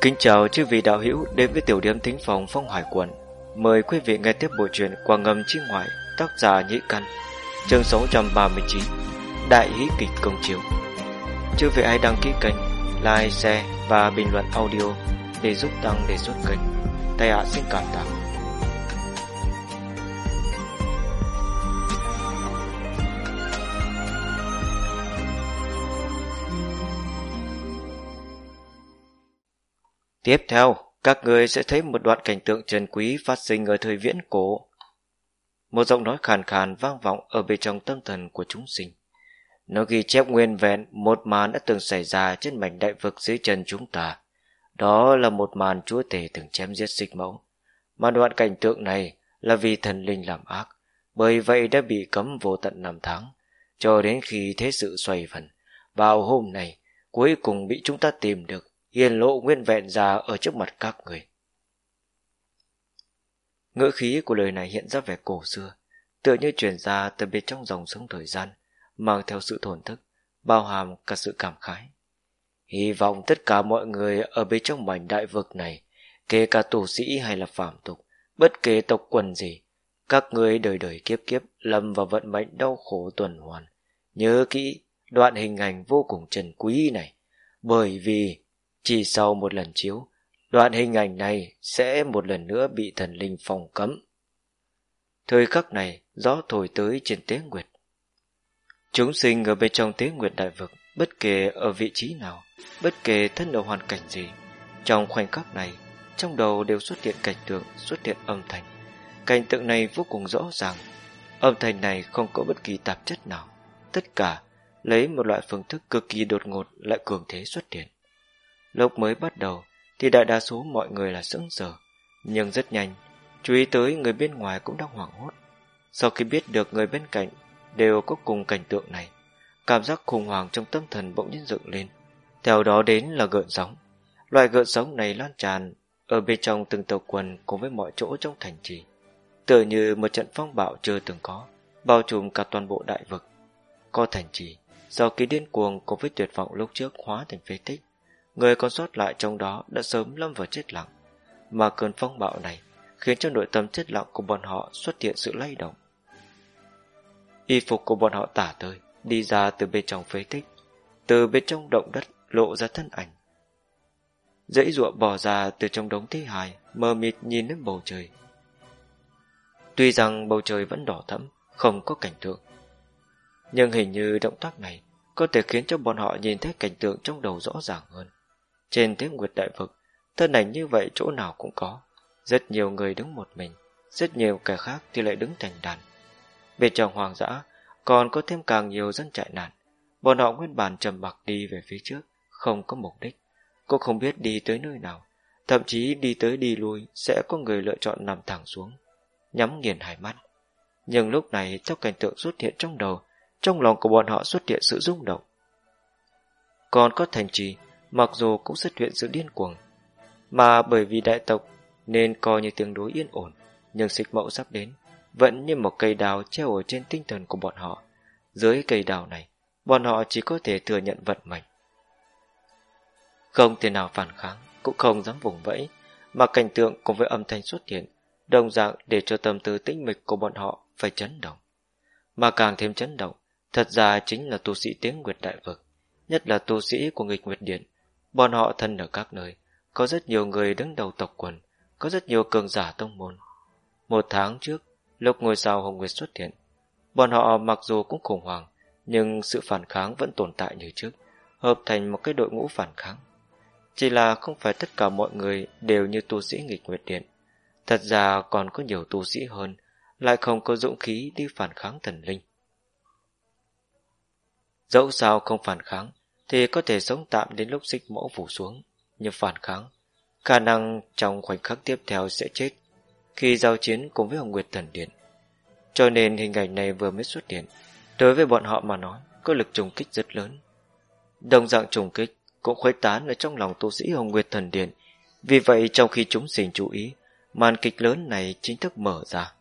Kính chào chư vị đạo hữu đến với tiểu điểm thính phòng phong hải quận. Mời quý vị nghe tiếp bộ truyện Qua ngầm chi ngoại, tác giả Nhĩ Căn, chương 639, Đại hí kịch công chiếu. Chư vị hãy đăng ký kênh, like, share và bình luận audio để giúp tăng đề xuất kênh. Tay ạ xin cảm tạ. Tiếp theo, các người sẽ thấy một đoạn cảnh tượng trần quý phát sinh ở thời viễn cổ. Một giọng nói khàn khàn vang vọng ở bên trong tâm thần của chúng sinh. Nó ghi chép nguyên vẹn một màn đã từng xảy ra trên mảnh đại vực dưới chân chúng ta. Đó là một màn chúa tể từng chém giết xích mẫu. Mà đoạn cảnh tượng này là vì thần linh làm ác, bởi vậy đã bị cấm vô tận năm tháng, cho đến khi thế sự xoay vần Vào hôm này, cuối cùng bị chúng ta tìm được, hiền lộ nguyên vẹn ra ở trước mặt các người. Ngữ khí của lời này hiện ra vẻ cổ xưa, tựa như truyền ra từ bên trong dòng sống thời gian, mang theo sự thổn thức, bao hàm cả sự cảm khái. Hy vọng tất cả mọi người ở bên trong mảnh đại vực này, kể cả tù sĩ hay là phạm tục, bất kể tộc quần gì, các người đời đời kiếp kiếp lâm vào vận mệnh đau khổ tuần hoàn. Nhớ kỹ đoạn hình ảnh vô cùng trần quý này, bởi vì chỉ sau một lần chiếu, đoạn hình ảnh này sẽ một lần nữa bị thần linh phòng cấm. Thời khắc này, gió thổi tới trên tế nguyệt. Chúng sinh ở bên trong tế nguyệt đại vực, bất kể ở vị trí nào, bất kể thân ở hoàn cảnh gì, trong khoảnh khắc này, trong đầu đều xuất hiện cảnh tượng, xuất hiện âm thanh. Cảnh tượng này vô cùng rõ ràng, âm thanh này không có bất kỳ tạp chất nào, tất cả lấy một loại phương thức cực kỳ đột ngột lại cường thế xuất hiện. Lúc mới bắt đầu thì đại đa số mọi người là sững sờ, nhưng rất nhanh, chú ý tới người bên ngoài cũng đang hoảng hốt. Sau khi biết được người bên cạnh đều có cùng cảnh tượng này, cảm giác khủng hoảng trong tâm thần bỗng nhiên dựng lên. Theo đó đến là gợn sóng. Loại gợn sóng này lan tràn ở bên trong từng tàu quần cùng với mọi chỗ trong thành trì. Tựa như một trận phong bạo chưa từng có, bao trùm cả toàn bộ đại vực. Có thành trì, sau khi điên cuồng cùng với tuyệt vọng lúc trước hóa thành phế tích, người còn sót lại trong đó đã sớm lâm vào chết lặng. Mà cơn phong bạo này khiến cho nội tâm chết lặng của bọn họ xuất hiện sự lay động. Y phục của bọn họ tả tơi, đi ra từ bên trong phế tích, từ bên trong động đất lộ ra thân ảnh. Dãy ruộng bò ra từ trong đống thi hài, mờ mịt nhìn lên bầu trời. Tuy rằng bầu trời vẫn đỏ thẫm, không có cảnh tượng, nhưng hình như động tác này có thể khiến cho bọn họ nhìn thấy cảnh tượng trong đầu rõ ràng hơn. Trên thế nguyệt đại vực, thân ảnh như vậy chỗ nào cũng có. Rất nhiều người đứng một mình, rất nhiều kẻ khác thì lại đứng thành đàn. Bên trong hoàng dã, còn có thêm càng nhiều dân chạy nạn. Bọn họ nguyên bản trầm mặc đi về phía trước, không có mục đích. Cũng không biết đi tới nơi nào. Thậm chí đi tới đi lui sẽ có người lựa chọn nằm thẳng xuống, nhắm nghiền hai mắt. Nhưng lúc này trong cảnh tượng xuất hiện trong đầu, trong lòng của bọn họ xuất hiện sự rung động. Còn có thành trì, mặc dù cũng xuất hiện sự điên cuồng, mà bởi vì đại tộc nên coi như tương đối yên ổn, nhưng xích mẫu sắp đến, vẫn như một cây đào treo ở trên tinh thần của bọn họ. Dưới cây đào này, bọn họ chỉ có thể thừa nhận vận mệnh. Không thể nào phản kháng, cũng không dám vùng vẫy, mà cảnh tượng cùng với âm thanh xuất hiện, đồng dạng để cho tâm tư tĩnh mịch của bọn họ phải chấn động. Mà càng thêm chấn động, thật ra chính là tu sĩ tiếng Nguyệt Đại Vực, nhất là tu sĩ của nghịch Nguyệt Điện. Bọn họ thân ở các nơi, có rất nhiều người đứng đầu tộc quần, có rất nhiều cường giả tông môn. Một tháng trước, lúc ngôi sao Hồng Nguyệt xuất hiện, bọn họ mặc dù cũng khủng hoảng, nhưng sự phản kháng vẫn tồn tại như trước, hợp thành một cái đội ngũ phản kháng. Chỉ là không phải tất cả mọi người đều như tu sĩ nghịch nguyệt điện. Thật ra còn có nhiều tu sĩ hơn, lại không có dũng khí đi phản kháng thần linh. Dẫu sao không phản kháng, thì có thể sống tạm đến lúc xích mẫu phủ xuống, nhưng phản kháng, khả năng trong khoảnh khắc tiếp theo sẽ chết khi giao chiến cùng với Hồng Nguyệt Thần Điện. Cho nên hình ảnh này vừa mới xuất hiện, đối với bọn họ mà nói, có lực trùng kích rất lớn. Đồng dạng trùng kích cũng khuấy tán ở trong lòng tu sĩ Hồng Nguyệt Thần Điện, vì vậy trong khi chúng sinh chú ý, màn kịch lớn này chính thức mở ra.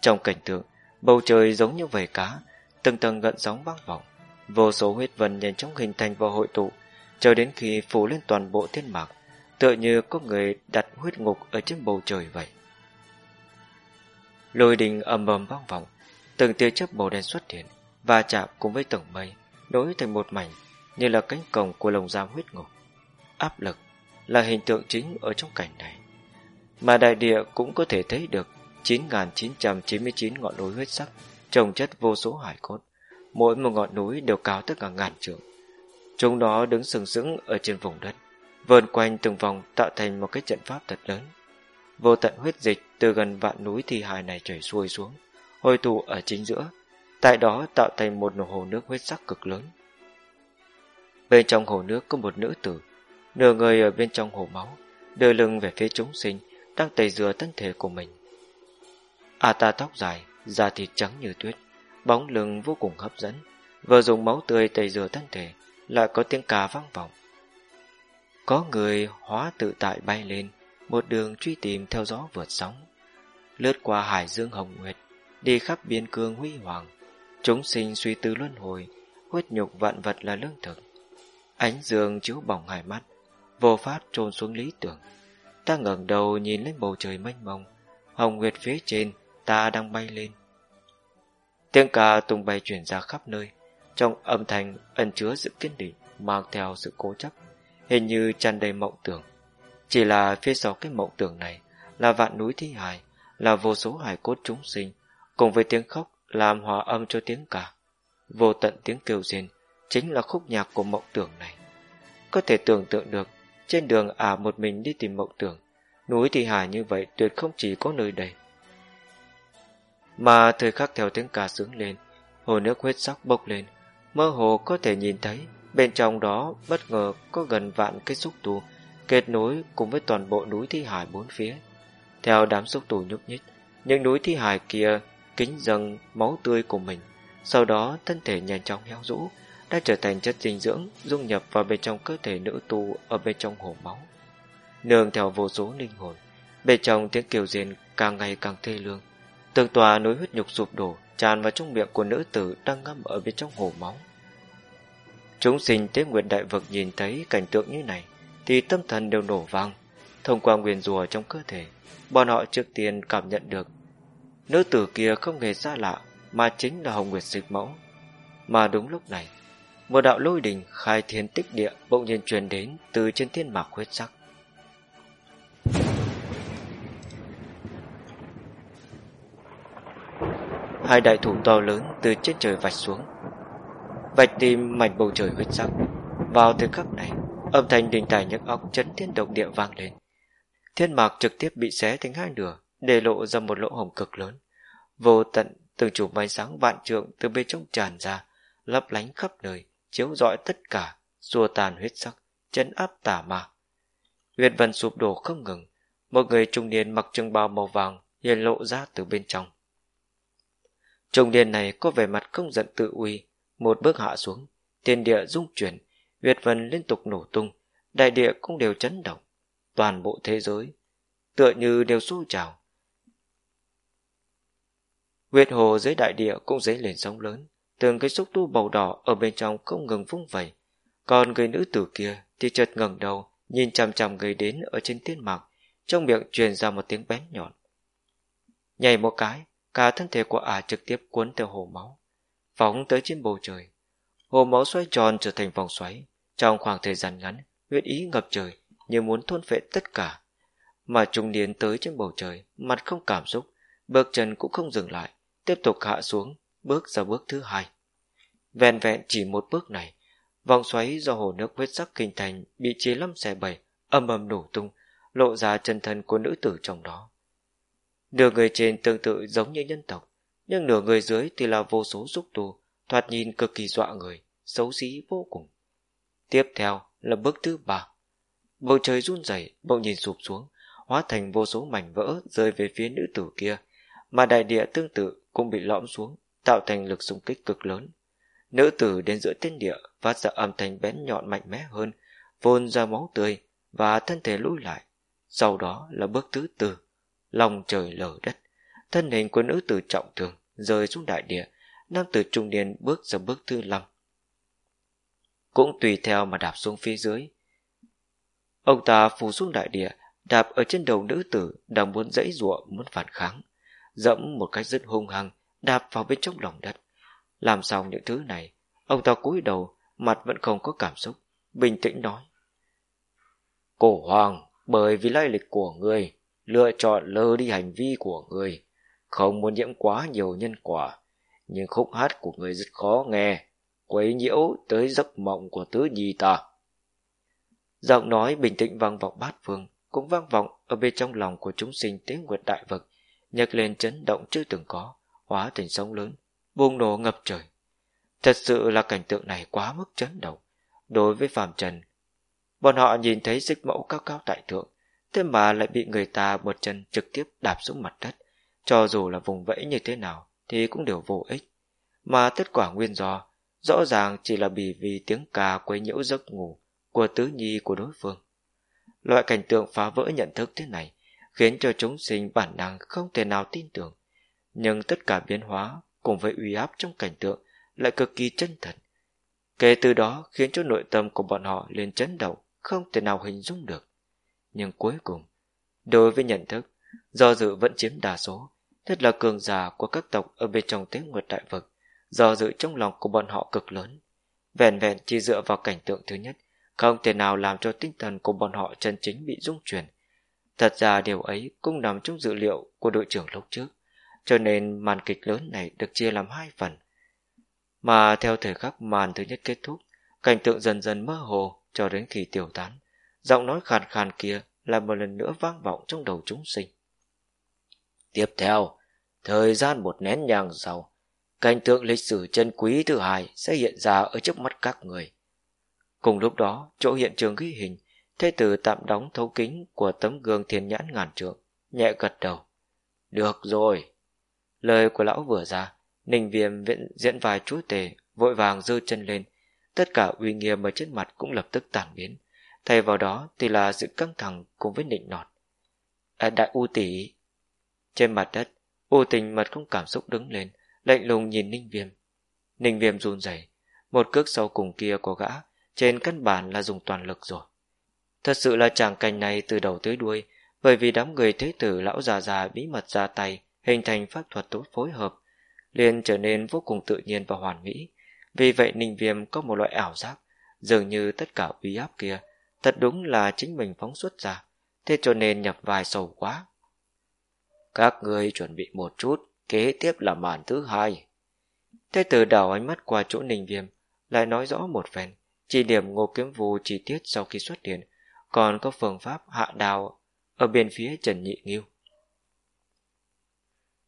Trong cảnh tượng, bầu trời giống như vầy cá, từng tầng gợn sóng vang vọng, vô số huyết vân nhanh chóng hình thành và hội tụ, cho đến khi phủ lên toàn bộ thiên mạc, tựa như có người đặt huyết ngục ở trên bầu trời vậy. Lôi đình ầm ầm vang vọng, từng tia chớp màu đen xuất hiện và chạm cùng với tầng mây, nối thành một mảnh như là cánh cổng của lồng giam huyết ngục. Áp lực là hình tượng chính ở trong cảnh này. Mà đại địa cũng có thể thấy được 9.999 ngọn núi huyết sắc, trồng chất vô số hải cốt. Mỗi một ngọn núi đều cao tất cả ngàn trượng. Chúng nó đứng sừng sững ở trên vùng đất, vờn quanh từng vòng tạo thành một cái trận pháp thật lớn. Vô tận huyết dịch từ gần vạn núi thi hài này chảy xuôi xuống, hồi tụ ở chính giữa, tại đó tạo thành một hồ nước huyết sắc cực lớn. Bên trong hồ nước có một nữ tử, nửa người ở bên trong hồ máu, đưa lưng về phía chúng sinh, đang tẩy rửa thân thể của mình. À ta tóc dài, da thịt trắng như tuyết, bóng lưng vô cùng hấp dẫn, vừa dùng máu tươi tẩy rửa thân thể, lại có tiếng cà vang vọng. Có người hóa tự tại bay lên, một đường truy tìm theo gió vượt sóng, lướt qua hải dương hồng nguyệt, đi khắp biên cương huy hoàng. Chúng sinh suy tư luân hồi, huyết nhục vạn vật là lương thực. Ánh dương chiếu bỏng hai mắt, vô pháp trôn xuống lý tưởng. Ta ngẩng đầu nhìn lên bầu trời mênh mông, hồng nguyệt phía trên, ta đang bay lên. Tiếng ca tung bay chuyển ra khắp nơi, trong âm thanh ẩn chứa sự kiên định, mang theo sự cố chấp, hình như tràn đầy mộng tưởng. Chỉ là phía sau cái mộng tưởng này là vạn núi thi hài, là vô số hải cốt chúng sinh, cùng với tiếng khóc làm hòa âm cho tiếng ca. Vô tận tiếng kêu rên chính là khúc nhạc của mộng tưởng này. Có thể tưởng tượng được, trên đường à một mình đi tìm mộng tưởng, núi thi hài như vậy tuyệt không chỉ có nơi đây. Mà thời khắc theo tiếng ca sướng lên, hồ nước huyết sắc bốc lên, mơ hồ có thể nhìn thấy bên trong đó bất ngờ có gần vạn cái xúc tu kết nối cùng với toàn bộ núi thi hải bốn phía. Theo đám xúc tu nhúc nhích, những núi thi hải kia kính dâng máu tươi của mình, sau đó thân thể nhanh chóng héo rũ, đã trở thành chất dinh dưỡng dung nhập vào bên trong cơ thể nữ tu ở bên trong hồ máu. Nương theo vô số linh hồn, bên trong tiếng kêu diền càng ngày càng thê lương, Từng tòa núi huyết nhục sụp đổ tràn vào trong miệng của nữ tử đang ngâm ở bên trong hồ máu. Chúng sinh tế nguyện đại vực nhìn thấy cảnh tượng như này thì tâm thần đều nổ vang. Thông qua nguyền rùa trong cơ thể, bọn họ trước tiên cảm nhận được nữ tử kia không hề xa lạ mà chính là Hồng Nguyệt Dịch Mẫu. Mà đúng lúc này, một đạo lôi đình khai thiên tích địa bỗng nhiên truyền đến từ trên thiên mạc huyết sắc. Hai đại thủ to lớn từ trên trời vạch xuống. Vạch tìm mảnh bầu trời huyết sắc. Vào thời khắc này, âm thanh đình tài nhức óc chấn thiên động địa vang lên. Thiên mạc trực tiếp bị xé thành hai nửa, để lộ ra một lỗ hổng cực lớn. Vô tận từng chùm ánh sáng vạn trượng từ bên trong tràn ra, lấp lánh khắp nơi, chiếu rọi tất cả, xua tàn huyết sắc, chấn áp tả ma. Huyệt vân sụp đổ không ngừng. Một người trung niên mặc trường bào màu vàng hiện lộ ra từ bên trong. Trung niên này có vẻ mặt không giận tự uy, một bước hạ xuống, thiên địa rung chuyển, Việt vân liên tục nổ tung, đại địa cũng đều chấn động, toàn bộ thế giới, tựa như đều xô trào. Huyệt hồ dưới đại địa cũng dấy lên sóng lớn, từng cái xúc tu màu đỏ ở bên trong không ngừng vung vẩy, còn người nữ tử kia thì chợt ngẩng đầu, nhìn chằm chằm người đến ở trên thiên mạc, trong miệng truyền ra một tiếng bén nhọn. Nhảy một cái, cả thân thể của ả trực tiếp cuốn theo hồ máu, phóng tới trên bầu trời. Hồ máu xoay tròn trở thành vòng xoáy, trong khoảng thời gian ngắn, huyết ý ngập trời như muốn thôn phệ tất cả. Mà trung niên tới trên bầu trời, mặt không cảm xúc, bước chân cũng không dừng lại, tiếp tục hạ xuống, bước ra bước thứ hai. Vẹn vẹn chỉ một bước này, vòng xoáy do hồ nước huyết sắc kinh thành bị chia lâm xẻ bảy, âm ầm nổ tung, lộ ra chân thân của nữ tử trong đó. Nửa người trên tương tự giống như nhân tộc, nhưng nửa người dưới thì là vô số xúc tu, thoạt nhìn cực kỳ dọa người, xấu xí vô cùng. Tiếp theo là bước thứ ba. Bầu trời run rẩy, bỗng nhìn sụp xuống, hóa thành vô số mảnh vỡ rơi về phía nữ tử kia, mà đại địa tương tự cũng bị lõm xuống, tạo thành lực xung kích cực lớn. Nữ tử đến giữa thiên địa phát ra âm thanh bén nhọn mạnh mẽ hơn, vôn ra máu tươi và thân thể lùi lại. Sau đó là bước thứ tư lòng trời lở đất thân hình của nữ tử trọng thương rơi xuống đại địa nam tử trung niên bước ra bước thứ năm cũng tùy theo mà đạp xuống phía dưới Ông ta phủ xuống đại địa, đạp ở trên đầu nữ tử đang muốn dãy giụa muốn phản kháng. Dẫm một cách rất hung hăng, đạp vào bên trong lòng đất. Làm xong những thứ này, ông ta cúi đầu, mặt vẫn không có cảm xúc, bình tĩnh nói. Cổ hoàng, bởi vì lai lịch của người, lựa chọn lơ đi hành vi của người, không muốn nhiễm quá nhiều nhân quả, nhưng khúc hát của người rất khó nghe, quấy nhiễu tới giấc mộng của tứ nhi ta. Giọng nói bình tĩnh vang vọng bát phương, cũng vang vọng ở bên trong lòng của chúng sinh tế nguyệt đại vực, nhấc lên chấn động chưa từng có, hóa thành sóng lớn, bùng nổ ngập trời. Thật sự là cảnh tượng này quá mức chấn động. Đối với phàm trần, bọn họ nhìn thấy xích mẫu cao cao tại thượng, thế mà lại bị người ta một chân trực tiếp đạp xuống mặt đất. Cho dù là vùng vẫy như thế nào thì cũng đều vô ích. Mà kết quả nguyên do rõ ràng chỉ là vì vì tiếng ca quấy nhiễu giấc ngủ của tứ nhi của đối phương. Loại cảnh tượng phá vỡ nhận thức thế này khiến cho chúng sinh bản năng không thể nào tin tưởng. Nhưng tất cả biến hóa cùng với uy áp trong cảnh tượng lại cực kỳ chân thật. Kể từ đó khiến cho nội tâm của bọn họ lên chấn động, không thể nào hình dung được. Nhưng cuối cùng, đối với nhận thức, do dự vẫn chiếm đa số, nhất là cường giả của các tộc ở bên trong tế nguyệt đại vực, do dự trong lòng của bọn họ cực lớn. Vẹn vẹn chỉ dựa vào cảnh tượng thứ nhất, không thể nào làm cho tinh thần của bọn họ chân chính bị rung chuyển. Thật ra điều ấy cũng nằm trong dự liệu của đội trưởng lúc trước, cho nên màn kịch lớn này được chia làm hai phần. Mà theo thời khắc màn thứ nhất kết thúc, cảnh tượng dần dần mơ hồ cho đến khi tiêu tán. Giọng nói khàn khàn kia lại một lần nữa vang vọng trong đầu chúng sinh. Tiếp theo, thời gian một nén nhàng sau, cảnh tượng lịch sử chân quý thứ hai sẽ hiện ra ở trước mắt các người. Cùng lúc đó, chỗ hiện trường ghi hình, thế tử tạm đóng thấu kính của tấm gương thiên nhãn ngàn trượng, nhẹ gật đầu. Được rồi. Lời của lão vừa ra, ninh viêm viện diễn vài chú tề, vội vàng giơ chân lên. Tất cả uy nghiêm ở trên mặt cũng lập tức tản biến. Thay vào đó thì là sự căng thẳng cùng với nịnh nọt. À, đại u tỷ. Trên mặt đất, u tình mặt không cảm xúc đứng lên, lạnh lùng nhìn ninh viêm. Ninh viêm run rẩy một cước sau cùng kia của gã trên căn bản là dùng toàn lực rồi. Thật sự là chàng cảnh này từ đầu tới đuôi, bởi vì đám người thế tử lão già già bí mật ra tay, hình thành pháp thuật tốt phối hợp, liền trở nên vô cùng tự nhiên và hoàn mỹ. Vì vậy Ninh Viêm có một loại ảo giác, dường như tất cả uy áp kia, thật đúng là chính mình phóng xuất ra, thế cho nên nhập vai sầu quá. Các người chuẩn bị một chút, kế tiếp là màn thứ hai. Thế tử đảo ánh mắt qua chỗ Ninh Viêm, lại nói rõ một phen, chỉ điểm ngô kiếm vù chi tiết sau khi xuất hiện, còn có phương pháp hạ đào ở bên phía Trần Nhị Nghiêu.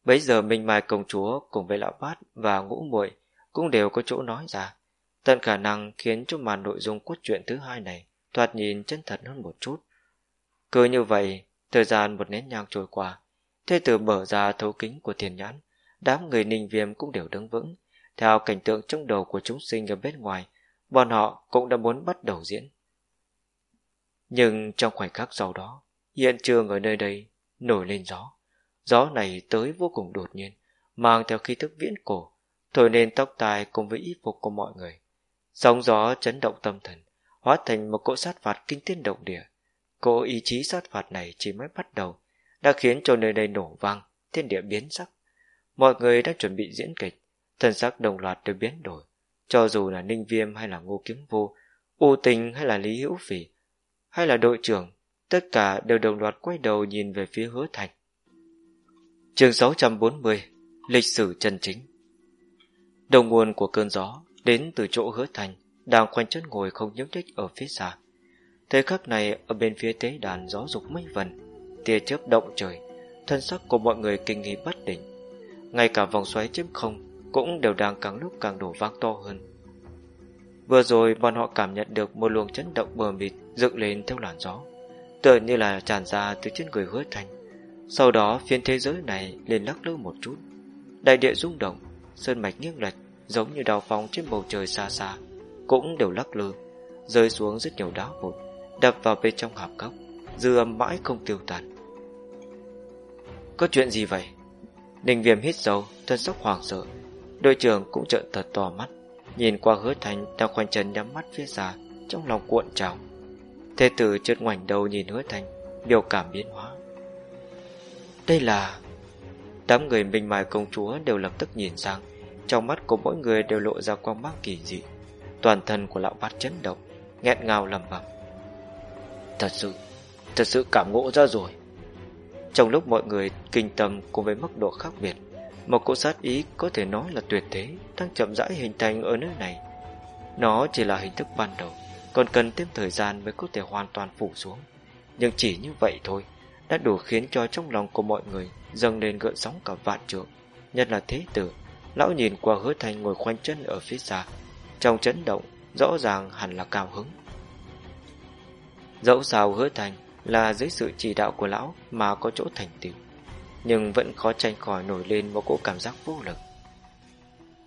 Bấy giờ Minh Mai công chúa cùng với lão bát và ngũ muội cũng đều có chỗ nói ra, tận khả năng khiến cho màn nội dung cốt truyện thứ hai này thoạt nhìn chân thật hơn một chút. Cứ như vậy, thời gian một nén nhang trôi qua, thế tử mở ra thấu kính của thiền nhãn, đám người ninh viêm cũng đều đứng vững, theo cảnh tượng trong đầu của chúng sinh ở bên ngoài, bọn họ cũng đã muốn bắt đầu diễn. Nhưng trong khoảnh khắc sau đó, hiện trường ở nơi đây nổi lên gió. Gió này tới vô cùng đột nhiên, mang theo khí thức viễn cổ, thổi lên tóc tai cùng với y phục của mọi người. Sóng gió chấn động tâm thần, hóa thành một cỗ sát phạt kinh thiên động địa. Cỗ ý chí sát phạt này chỉ mới bắt đầu, đã khiến cho nơi đây nổ vang, thiên địa biến sắc. Mọi người đang chuẩn bị diễn kịch, thân sắc đồng loạt đều biến đổi. Cho dù là Ninh Viêm hay là Ngô Kiếm Vô, U Tình hay là Lý Hữu Phỉ, hay là đội trưởng, tất cả đều đồng loạt quay đầu nhìn về phía hứa thành. Chương 640 Lịch sử chân chính Đầu nguồn của cơn gió đến từ chỗ hứa thành, đang khoanh chân ngồi không nhúc nhích ở phía xa. Thời khắc này ở bên phía tế đàn gió dục mây vần, tia chớp động trời, thân sắc của mọi người kinh nghi bất định. Ngay cả vòng xoáy chiếm không cũng đều đang càng lúc càng đổ vang to hơn. Vừa rồi bọn họ cảm nhận được một luồng chấn động bờ mịt dựng lên theo làn gió, tựa như là tràn ra từ trên người hứa thành. Sau đó phiên thế giới này liền lắc lư một chút, đại địa rung động, sơn mạch nghiêng lệch giống như đào phong trên bầu trời xa xa, cũng đều lắc lư, rơi xuống rất nhiều đá vụn, đập vào bên trong hạp cốc, dư âm mãi không tiêu tan. Có chuyện gì vậy? Ninh viêm hít sâu, thân sắc hoàng sợ, Đội trưởng cũng trợn thật to mắt Nhìn qua hứa thành đang khoanh chân nhắm mắt phía xa Trong lòng cuộn trào Thế tử chợt ngoảnh đầu nhìn hứa thành Biểu cảm biến hóa Đây là Đám người minh mài công chúa đều lập tức nhìn sang Trong mắt của mỗi người đều lộ ra quang mang kỳ dị Toàn thân của lão bát chấn động, nghẹn ngào lầm bầm Thật sự Thật sự cảm ngộ ra rồi. Trong lúc mọi người kinh tâm cùng với mức độ khác biệt, Một cỗ sát ý có thể nói là tuyệt thế Đang chậm rãi hình thành ở nơi này. Nó chỉ là hình thức ban đầu, Còn cần thêm thời gian mới có thể hoàn toàn phủ xuống. Nhưng chỉ như vậy thôi Đã đủ khiến cho trong lòng của mọi người Dâng lên gợn sóng cả vạn trượng. Nhất là thế tử, Lão nhìn qua hứa thành ngồi khoanh chân ở phía xa trong chấn động Rõ ràng hẳn là cao hứng Dẫu sao hứa thành là dưới sự chỉ đạo của lão mà có chỗ thành tựu nhưng vẫn khó tranh khỏi nổi lên một cỗ cảm giác vô lực.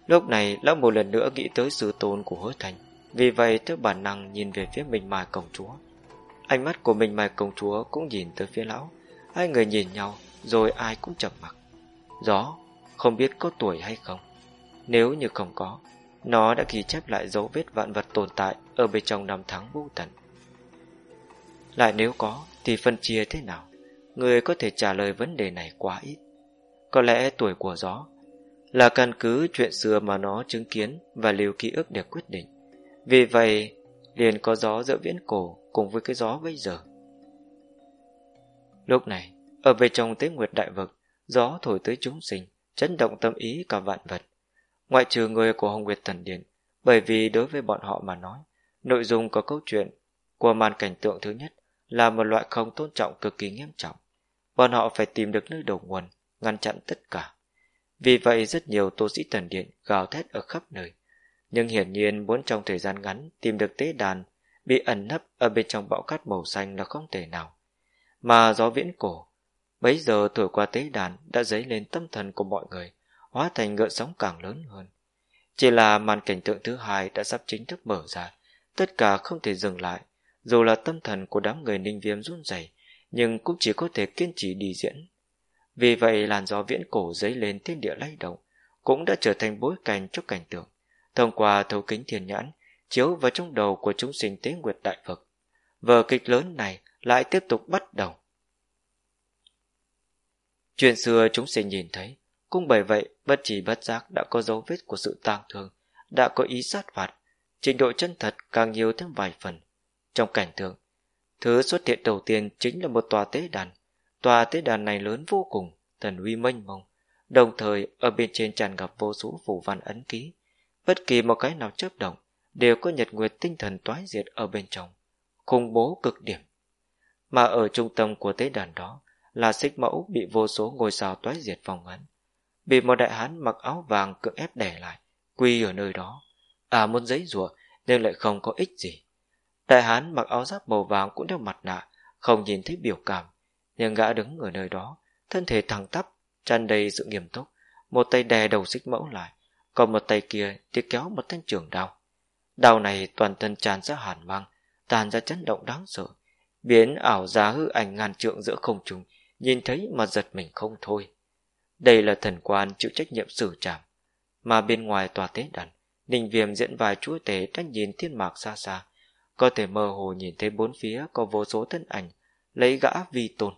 Lúc này, lão một lần nữa nghĩ tới sự tôn của hứa thành, vì vậy theo bản năng nhìn về phía mình mài công chúa. Ánh mắt của mình mài công chúa cũng nhìn tới phía lão, hai người nhìn nhau, rồi ai cũng chậm mặc. Gió, không biết có tuổi hay không. Nếu như không có, nó đã ghi chép lại dấu vết vạn vật tồn tại ở bên trong năm tháng vô tận. Lại nếu có, Thì phân chia thế nào? Người có thể trả lời vấn đề này quá ít. Có lẽ tuổi của gió Là căn cứ chuyện xưa mà nó chứng kiến Và lưu ký ức để quyết định. Vì vậy, liền có gió giữa viễn cổ Cùng với cái gió bây giờ. Lúc này, Ở bên trong tế nguyệt đại vực, Gió thổi tới chúng sinh, Chấn động tâm ý cả vạn vật. Ngoại trừ người của Hồng Nguyệt Thần Điện Bởi vì đối với bọn họ mà nói Nội dung có câu chuyện Của màn cảnh tượng thứ nhất là một loại không tôn trọng cực kỳ nghiêm trọng. Bọn họ phải tìm được nơi đầu nguồn, ngăn chặn tất cả. Vì vậy rất nhiều tu sĩ thần điện gào thét ở khắp nơi. Nhưng hiển nhiên muốn trong thời gian ngắn tìm được tế đàn bị ẩn nấp ở bên trong bão cát màu xanh là không thể nào. Mà gió viễn cổ, bấy giờ thổi qua tế đàn đã dấy lên tâm thần của mọi người, hóa thành gợn sóng càng lớn hơn. Chỉ là màn cảnh tượng thứ hai đã sắp chính thức mở ra, tất cả không thể dừng lại, dù là tâm thần của đám người ninh viêm run rẩy nhưng cũng chỉ có thể kiên trì đi diễn. Vì vậy làn gió viễn cổ dấy lên thiên địa lay động, cũng đã trở thành bối cảnh cho cảnh tượng. Thông qua thấu kính thiên nhãn, chiếu vào trong đầu của chúng sinh tế nguyệt đại phật. Vở kịch lớn này lại tiếp tục bắt đầu. Chuyện xưa chúng sinh nhìn thấy, cũng bởi vậy bất chỉ bất giác đã có dấu vết của sự tang thương, đã có ý sát phạt, trình độ chân thật càng nhiều thêm vài phần. Trong cảnh tượng, thứ xuất hiện đầu tiên chính là một tòa tế đàn. Tòa tế đàn này lớn vô cùng, thần uy mênh mông, đồng thời ở bên trên tràn ngập vô số phủ văn ấn ký. Bất kỳ một cái nào chớp động đều có nhật nguyệt tinh thần toái diệt ở bên trong, khủng bố cực điểm. Mà ở trung tâm của tế đàn đó là xích mẫu bị vô số ngôi sao toái diệt vòng ấn. Bị một đại hán mặc áo vàng cưỡng ép đè lại, quy ở nơi đó. À muốn giấy rùa nhưng lại không có ích gì. Đại hán mặc áo giáp màu vàng cũng đeo mặt nạ, không nhìn thấy biểu cảm, nhưng gã đứng ở nơi đó, thân thể thẳng tắp, tràn đầy sự nghiêm túc, một tay đè đầu xích mẫu lại, còn một tay kia thì kéo một thanh trường đao. Đao này toàn thân tràn ra hàn mang, tàn ra chấn động đáng sợ, biến ảo ra hư ảnh ngàn trượng giữa không trung, nhìn thấy mà giật mình không thôi. Đây là thần quan chịu trách nhiệm xử trảm, mà bên ngoài tòa tế đàn, Ninh Viêm diễn vài chúa tế đang nhìn thiên mạc xa xa, có thể mơ hồ nhìn thấy bốn phía có vô số thân ảnh, lấy gã vi tôn.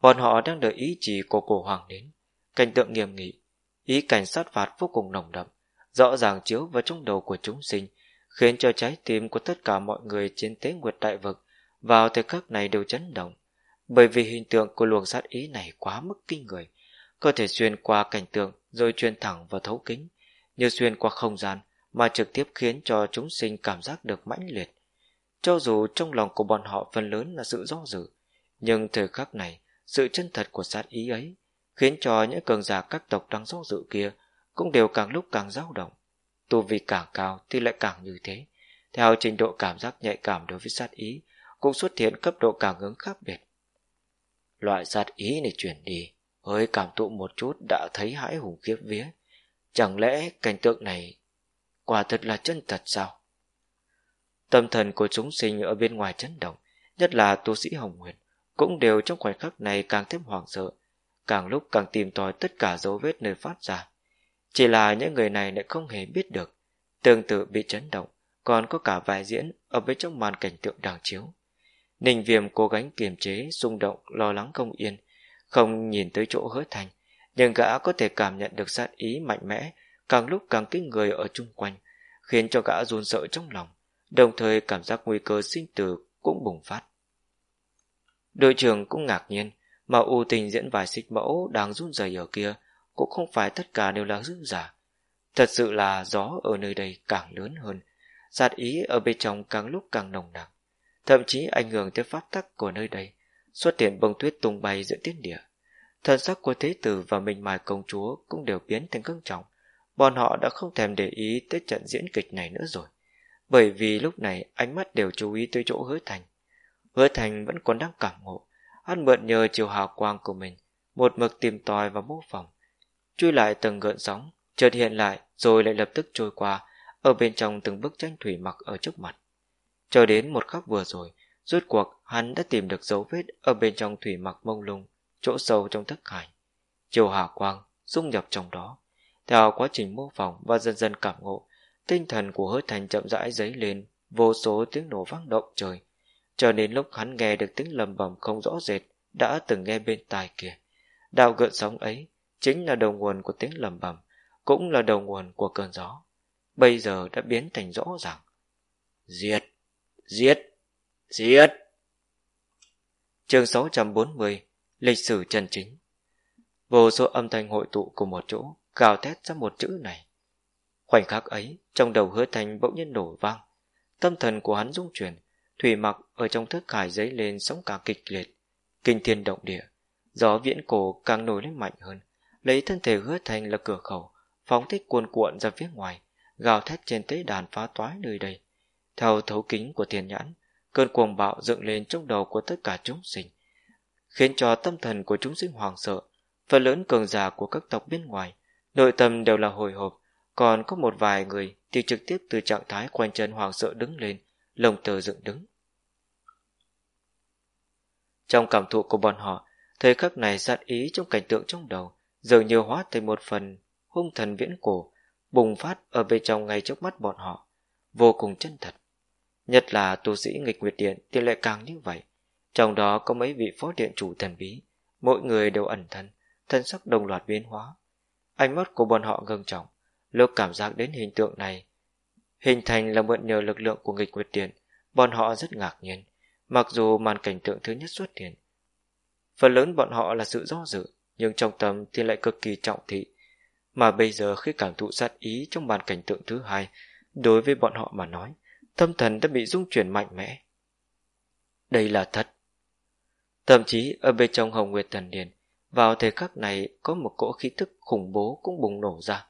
Bọn họ đang đợi ý chỉ của cổ hoàng đến, cảnh tượng nghiêm nghị, ý cảnh sát phạt vô cùng nồng đậm, rõ ràng chiếu vào trong đầu của chúng sinh, khiến cho trái tim của tất cả mọi người trên tế nguyệt đại vực vào thời khắc này đều chấn động, bởi vì hình tượng của luồng sát ý này quá mức kinh người, có thể xuyên qua cảnh tượng rồi truyền thẳng vào thấu kính, như xuyên qua không gian, mà trực tiếp khiến cho chúng sinh cảm giác được mãnh liệt. Cho dù trong lòng của bọn họ phần lớn là sự do dự, nhưng thời khắc này, sự chân thật của sát ý ấy khiến cho những cường giả các tộc đang do dự kia cũng đều càng lúc càng dao động. Tu vi càng cao thì lại càng như thế. Theo trình độ cảm giác nhạy cảm đối với sát ý cũng xuất hiện cấp độ cảm ứng khác biệt. Loại sát ý này chuyển đi, hơi cảm tụ một chút đã thấy hãi hùng khiếp vía. Chẳng lẽ cảnh tượng này quả thật là chân thật sao? Tâm thần của chúng sinh ở bên ngoài chấn động, nhất là tu sĩ Hồng Nguyệt, cũng đều trong khoảnh khắc này càng thêm hoảng sợ, càng lúc càng tìm tòi tất cả dấu vết nơi phát ra. Chỉ là những người này lại không hề biết được, tương tự bị chấn động, còn có cả vài diễn ở bên trong màn cảnh tượng đang chiếu. Ninh viêm cố gắng kiềm chế, xung động, lo lắng không yên, không nhìn tới chỗ hứa thành, nhưng gã có thể cảm nhận được sát ý mạnh mẽ, càng lúc càng kinh người ở chung quanh, khiến cho gã run sợ trong lòng, đồng thời cảm giác nguy cơ sinh tử cũng bùng phát. Đội trưởng cũng ngạc nhiên, mà u tình diễn vài xích mẫu đang run rẩy ở kia, cũng không phải tất cả đều là dữ giả. Thật sự là gió ở nơi đây càng lớn hơn, sát ý ở bên trong càng lúc càng nồng nặc, thậm chí ảnh hưởng tới pháp tắc của nơi đây, xuất hiện bông tuyết tung bay giữa tiết địa. Thân sắc của thế tử và mình mài công chúa cũng đều biến thành căng trọng, bọn họ đã không thèm để ý tới trận diễn kịch này nữa rồi. Bởi vì lúc này ánh mắt đều chú ý tới chỗ hứa thành. Hứa thành vẫn còn đang cảm ngộ, hắn mượn nhờ chiều hào quang của mình, một mực tìm tòi và mô phỏng. Chui lại từng gợn sóng, chợt hiện lại rồi lại lập tức trôi qua, ở bên trong từng bức tranh thủy mặc ở trước mặt. Cho đến một khắc vừa rồi, rốt cuộc hắn đã tìm được dấu vết ở bên trong thủy mặc mông lung, chỗ sâu trong thức hải. Chiều hào quang dung nhập trong đó. Theo quá trình mô phỏng và dần dần cảm ngộ, tinh thần của hứa thành chậm rãi dấy lên, vô số tiếng nổ vang động trời. Cho đến lúc hắn nghe được tiếng lầm bầm không rõ rệt, đã từng nghe bên tai kia. Đạo gợn sóng ấy chính là đầu nguồn của tiếng lầm bầm, cũng là đầu nguồn của cơn gió. Bây giờ đã biến thành rõ ràng. diệt. Giết! Giết! Chương 640 Lịch sử chân chính Vô số âm thanh hội tụ cùng một chỗ, gào thét ra một chữ này. Khoảnh khắc ấy, trong đầu hứa thành bỗng nhiên nổ vang. Tâm thần của hắn rung chuyển, thủy mặc ở trong thức khải giấy lên sóng cả kịch liệt. Kinh thiên động địa, gió viễn cổ càng nổi lên mạnh hơn, lấy thân thể hứa thành là cửa khẩu, phóng thích cuồn cuộn ra phía ngoài, gào thét trên tế đàn phá toái nơi đây. Theo thấu kính của thiên nhãn, cơn cuồng bạo dựng lên trong đầu của tất cả chúng sinh, khiến cho tâm thần của chúng sinh hoàng sợ. Phần lớn cường giả của các tộc bên ngoài, nội tâm đều là hồi hộp, còn có một vài người thì trực tiếp từ trạng thái quanh chân hoàng sợ đứng lên, lồng tờ dựng đứng. Trong cảm thụ của bọn họ, thời khắc này sát ý trong cảnh tượng trong đầu, dường như hóa thành một phần hung thần viễn cổ, bùng phát ở bên trong ngay trước mắt bọn họ, vô cùng chân thật. Nhất là tu sĩ nghịch nguyệt điện thì lại càng như vậy. Trong đó có mấy vị phó điện chủ thần bí, mỗi người đều ẩn thân, thân sắc đồng loạt biến hóa. Ánh mắt của bọn họ ngưng trọng, lúc cảm giác đến hình tượng này. Hình thành là mượn nhờ lực lượng của nghịch nguyệt điện, bọn họ rất ngạc nhiên, mặc dù màn cảnh tượng thứ nhất xuất hiện. Phần lớn bọn họ là sự do dự, nhưng trong tâm thì lại cực kỳ trọng thị. Mà bây giờ khi cảm thụ sát ý trong màn cảnh tượng thứ hai, đối với bọn họ mà nói, tâm thần đã bị rung chuyển mạnh mẽ. Đây là thật. Thậm chí ở bên trong Hồng Nguyệt Thần Điền, vào thời khắc này có một cỗ khí thức khủng bố cũng bùng nổ ra.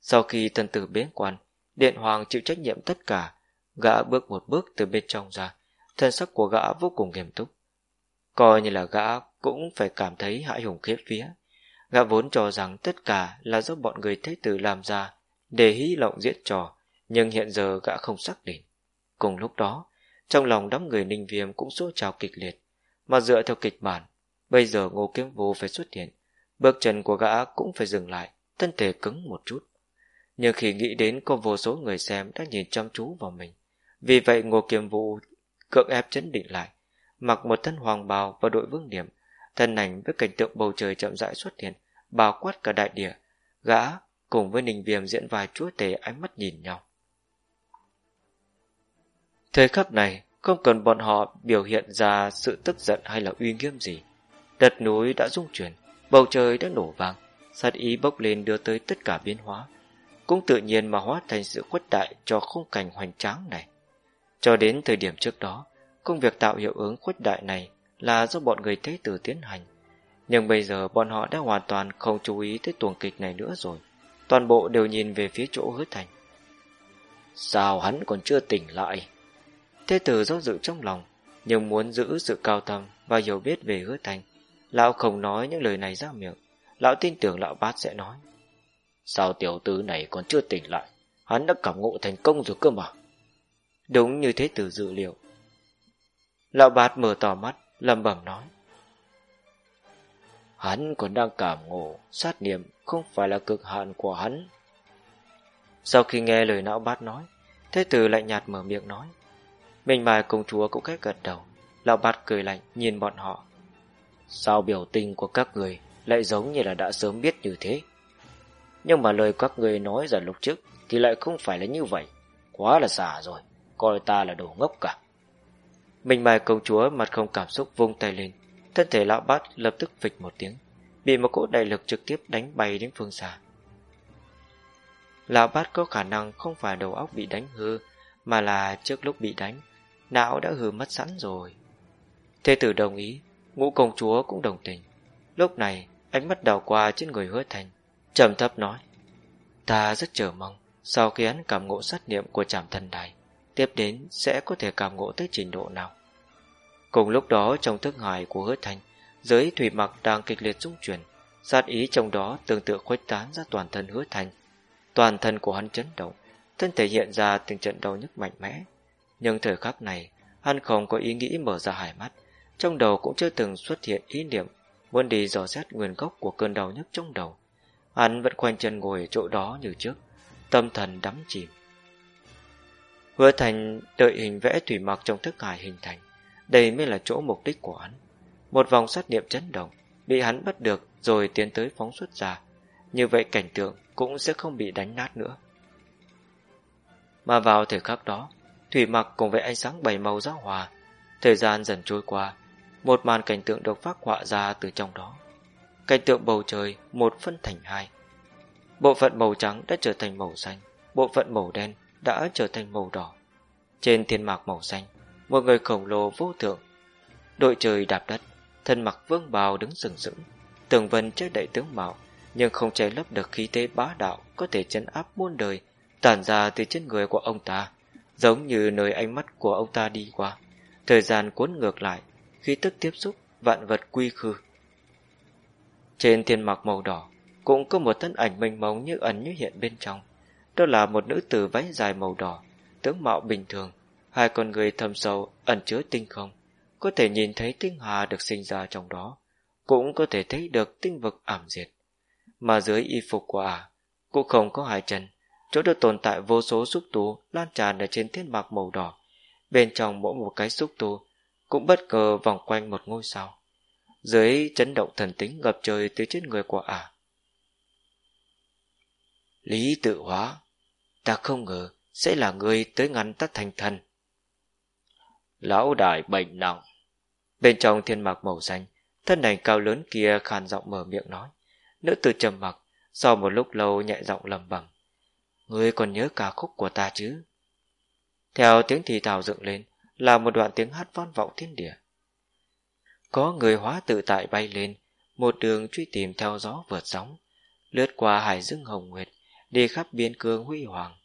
Sau khi thần tử bế quan, Điện Hoàng chịu trách nhiệm tất cả, gã bước một bước từ bên trong ra, thân sắc của gã vô cùng nghiêm túc. Coi như là gã cũng phải cảm thấy hãi hùng khiếp phía. Gã vốn cho rằng tất cả là do bọn người thế tử làm ra để hí lộng diễn trò, nhưng hiện giờ gã không xác định. Cùng lúc đó, trong lòng đám người ninh viêm cũng xô trào kịch liệt, mà dựa theo kịch bản, bây giờ ngô kiếm vô phải xuất hiện, bước chân của gã cũng phải dừng lại, thân thể cứng một chút. Nhưng khi nghĩ đến có vô số người xem đã nhìn chăm chú vào mình, vì vậy ngô kiếm vũ cưỡng ép chấn định lại, mặc một thân hoàng bào và đội vương điểm, thân ảnh với cảnh tượng bầu trời chậm rãi xuất hiện, bao quát cả đại địa, gã cùng với ninh viêm diễn vài chúa tể ánh mắt nhìn nhau. Thời khắc này, không cần bọn họ biểu hiện ra sự tức giận hay là uy nghiêm gì. Đất núi đã rung chuyển, bầu trời đã nổ vang, sát ý bốc lên đưa tới tất cả biến hóa, cũng tự nhiên mà hóa thành sự khuất đại cho khung cảnh hoành tráng này. Cho đến thời điểm trước đó, công việc tạo hiệu ứng khuất đại này là do bọn người thế tử tiến hành. Nhưng bây giờ bọn họ đã hoàn toàn không chú ý tới tuồng kịch này nữa rồi. Toàn bộ đều nhìn về phía chỗ hứa thành. Sao hắn còn chưa tỉnh lại? Thế tử do dự trong lòng, nhưng muốn giữ sự cao tâm và hiểu biết về hứa thành. Lão không nói những lời này ra miệng. Lão tin tưởng lão bát sẽ nói. Sao tiểu tử này còn chưa tỉnh lại? Hắn đã cảm ngộ thành công rồi cơ mà. Đúng như thế tử dự liệu. Lão bát mở tỏ mắt, lầm bẩm nói. Hắn còn đang cảm ngộ, sát niệm không phải là cực hạn của hắn. Sau khi nghe lời lão bát nói, Thế tử lạnh nhạt mở miệng nói. Mình bài công chúa cũng khẽ gật đầu. Lão bát cười lạnh nhìn bọn họ. Sao biểu tình của các người lại giống như là đã sớm biết như thế? Nhưng mà lời các người nói ra lúc trước thì lại không phải là như vậy. Quá là xả rồi, coi ta là đồ ngốc cả. Mình bài công chúa mặt không cảm xúc vung tay lên, thân thể lão bát lập tức phịch một tiếng, bị một cỗ đại lực trực tiếp đánh bay đến phương xa. Lão bát có khả năng không phải đầu óc bị đánh hư, mà là trước lúc bị đánh, não đã hư mất sẵn rồi. Thế tử đồng ý, ngũ công chúa cũng đồng tình. Lúc này, ánh mắt đào qua trên người hứa thành, trầm thấp nói. Ta rất chờ mong, sau khi hắn cảm ngộ sát niệm của trảm thần đài, tiếp đến sẽ có thể cảm ngộ tới trình độ nào. Cùng lúc đó trong thức hải của hứa thành, giới thủy mặc đang kịch liệt rung chuyển, sát ý trong đó tương tự khuếch tán ra toàn thân hứa thành. Toàn thân của hắn chấn động, thân thể hiện ra từng trận đau nhức mạnh mẽ. Nhưng thời khắc này, hắn không có ý nghĩ mở ra hải mắt, trong đầu cũng chưa từng xuất hiện ý niệm muốn đi dò xét nguyên gốc của cơn đau nhức trong đầu. Hắn vẫn khoanh chân ngồi ở chỗ đó như trước, tâm thần đắm chìm. Hứa thành đợi hình vẽ thủy mặc trong thức hải hình thành, đây mới là chỗ mục đích của hắn. Một vòng sát niệm chấn động, bị hắn bắt được rồi tiến tới phóng xuất ra. Như vậy cảnh tượng cũng sẽ không bị đánh nát nữa. Mà vào thời khắc đó, thủy mặc cùng với ánh sáng bảy màu giao hòa, thời gian dần trôi qua, một màn cảnh tượng được phát họa ra từ trong đó. Cảnh tượng bầu trời một phân thành hai. Bộ phận màu trắng đã trở thành màu xanh, bộ phận màu đen đã trở thành màu đỏ. Trên thiên mạc màu xanh, một người khổng lồ vô thượng. Đội trời đạp đất, thân mặc vương bào đứng sừng sững, tường vân che đậy tướng mạo, nhưng không che lấp được khí thế bá đạo có thể chấn áp muôn đời, tản ra từ trên người của ông ta, giống như nơi ánh mắt của ông ta đi qua. Thời gian cuốn ngược lại, khi tức tiếp xúc, vạn vật quy khư. Trên thiên mạc màu đỏ, cũng có một thân ảnh mênh mông như ẩn như hiện bên trong. Đó là một nữ tử váy dài màu đỏ, tướng mạo bình thường, hai con người thâm sâu ẩn chứa tinh không, có thể nhìn thấy tinh hà được sinh ra trong đó, cũng có thể thấy được tinh vực ảm diệt. Mà dưới y phục của ả, cũng không có hai chân, chỗ được tồn tại vô số xúc tu lan tràn ở trên thiên mạc màu đỏ. Bên trong mỗi một cái xúc tu cũng bất ngờ vòng quanh một ngôi sao. Dưới chấn động thần tính ngập trời từ trên người của ả. Lý tự hóa, ta không ngờ sẽ là người tới ngăn ta thành thần. Lão đại bệnh nặng. Bên trong thiên mạc màu xanh, thân ảnh cao lớn kia khàn giọng mở miệng nói. Nữ tử trầm mặc, sau một lúc lâu nhẹ giọng lầm bẩm Ngươi còn nhớ cả khúc của ta chứ? Theo tiếng thì thào dựng lên, là một đoạn tiếng hát vang vọng thiên địa. Có người hóa tự tại bay lên, một đường truy tìm theo gió vượt sóng, lướt qua hải dương hồng nguyệt, đi khắp biên cương huy hoàng.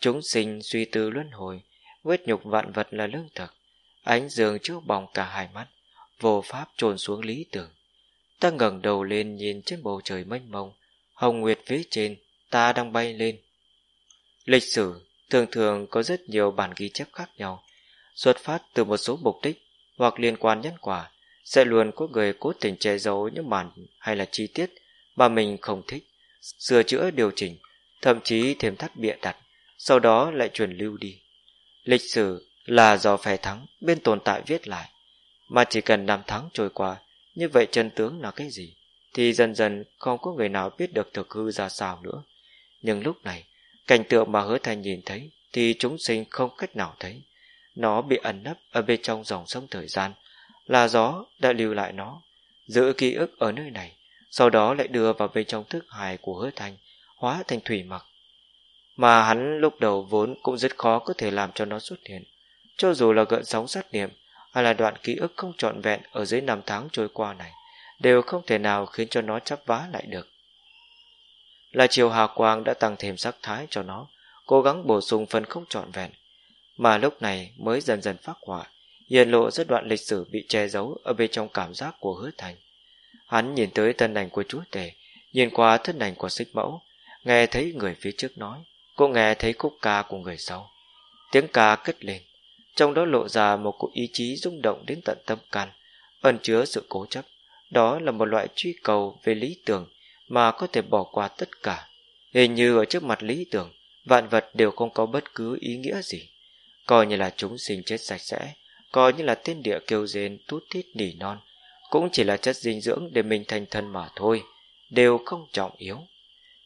Chúng sinh suy tư luân hồi, huyết nhục vạn vật là lương thực, ánh dương chiếu bóng cả hai mắt, vô pháp trồn xuống lý tưởng. Ta ngẩng đầu lên nhìn trên bầu trời mênh mông, hồng nguyệt phía trên, ta đang bay lên. Lịch sử thường thường có rất nhiều bản ghi chép khác nhau, xuất phát từ một số mục đích hoặc liên quan nhân quả, sẽ luôn có người cố tình che giấu những bản hay là chi tiết mà mình không thích, sửa chữa điều chỉnh, thậm chí thêm thắt bịa đặt, sau đó lại truyền lưu đi. Lịch sử là do phe thắng bên tồn tại viết lại, mà chỉ cần năm tháng trôi qua, như vậy chân tướng là cái gì, thì dần dần không có người nào biết được thực hư ra sao nữa. Nhưng lúc này, cảnh tượng mà hứa thành nhìn thấy thì chúng sinh không cách nào thấy. Nó bị ẩn nấp ở bên trong dòng sông thời gian, là gió đã lưu lại nó, giữ ký ức ở nơi này, sau đó lại đưa vào bên trong thức hài của hứa thành, hóa thành thủy mặc. Mà hắn lúc đầu vốn cũng rất khó có thể làm cho nó xuất hiện, cho dù là gợn sóng sát niệm hay là đoạn ký ức không trọn vẹn ở dưới năm tháng trôi qua này, đều không thể nào khiến cho nó chắp vá lại được. Là chiều hà quang đã tăng thêm sắc thái cho nó, cố gắng bổ sung phần không trọn vẹn, mà lúc này mới dần dần phát họa, hiện lộ rất đoạn lịch sử bị che giấu ở bên trong cảm giác của hứa thành. Hắn nhìn tới thân ảnh của chúa tể, nhìn qua thân ảnh của xích mẫu, nghe thấy người phía trước nói, cũng nghe thấy khúc ca của người sau. Tiếng ca cất lên, trong đó lộ ra một cụ ý chí rung động đến tận tâm can, ẩn chứa sự cố chấp. Đó là một loại truy cầu về lý tưởng mà có thể bỏ qua tất cả. Hình như ở trước mặt lý tưởng, vạn vật đều không có bất cứ ý nghĩa gì, coi như là chúng sinh chết sạch sẽ, coi như là tiên địa kêu rên tút tít nỉ non, cũng chỉ là chất dinh dưỡng để mình thành thân mà thôi, đều không trọng yếu.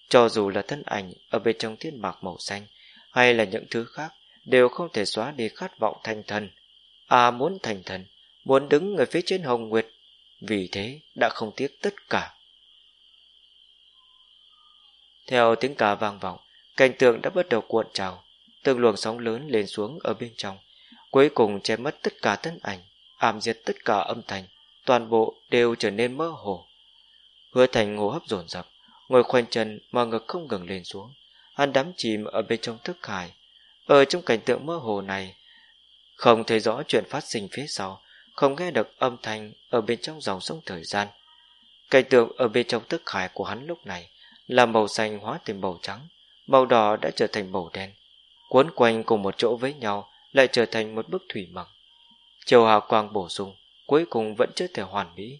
Cho dù là thân ảnh ở bên trong thiên mạc màu xanh, hay là những thứ khác, đều không thể xóa đi khát vọng thành thần. À muốn thành thần, muốn đứng ở phía trên hồng nguyệt, vì thế đã không tiếc tất cả. Theo tiếng ca vang vọng, cảnh tượng đã bắt đầu cuộn trào, từng luồng sóng lớn lên xuống ở bên trong, cuối cùng che mất tất cả thân ảnh, ảm diệt tất cả âm thanh, toàn bộ đều trở nên mơ hồ. Hứa thành ngô hấp dồn dập, ngồi khoanh chân mà ngực không ngừng lên xuống, hắn đắm chìm ở bên trong thức hải. Ở trong cảnh tượng mơ hồ này, không thấy rõ chuyện phát sinh phía sau, không nghe được âm thanh ở bên trong dòng sông thời gian. Cảnh tượng ở bên trong thức hải của hắn lúc này là màu xanh hóa thành màu trắng, màu đỏ đã trở thành màu đen, cuốn quanh cùng một chỗ với nhau lại trở thành một bức thủy mặc. Chiều hào quang bổ sung, cuối cùng vẫn chưa thể hoàn mỹ,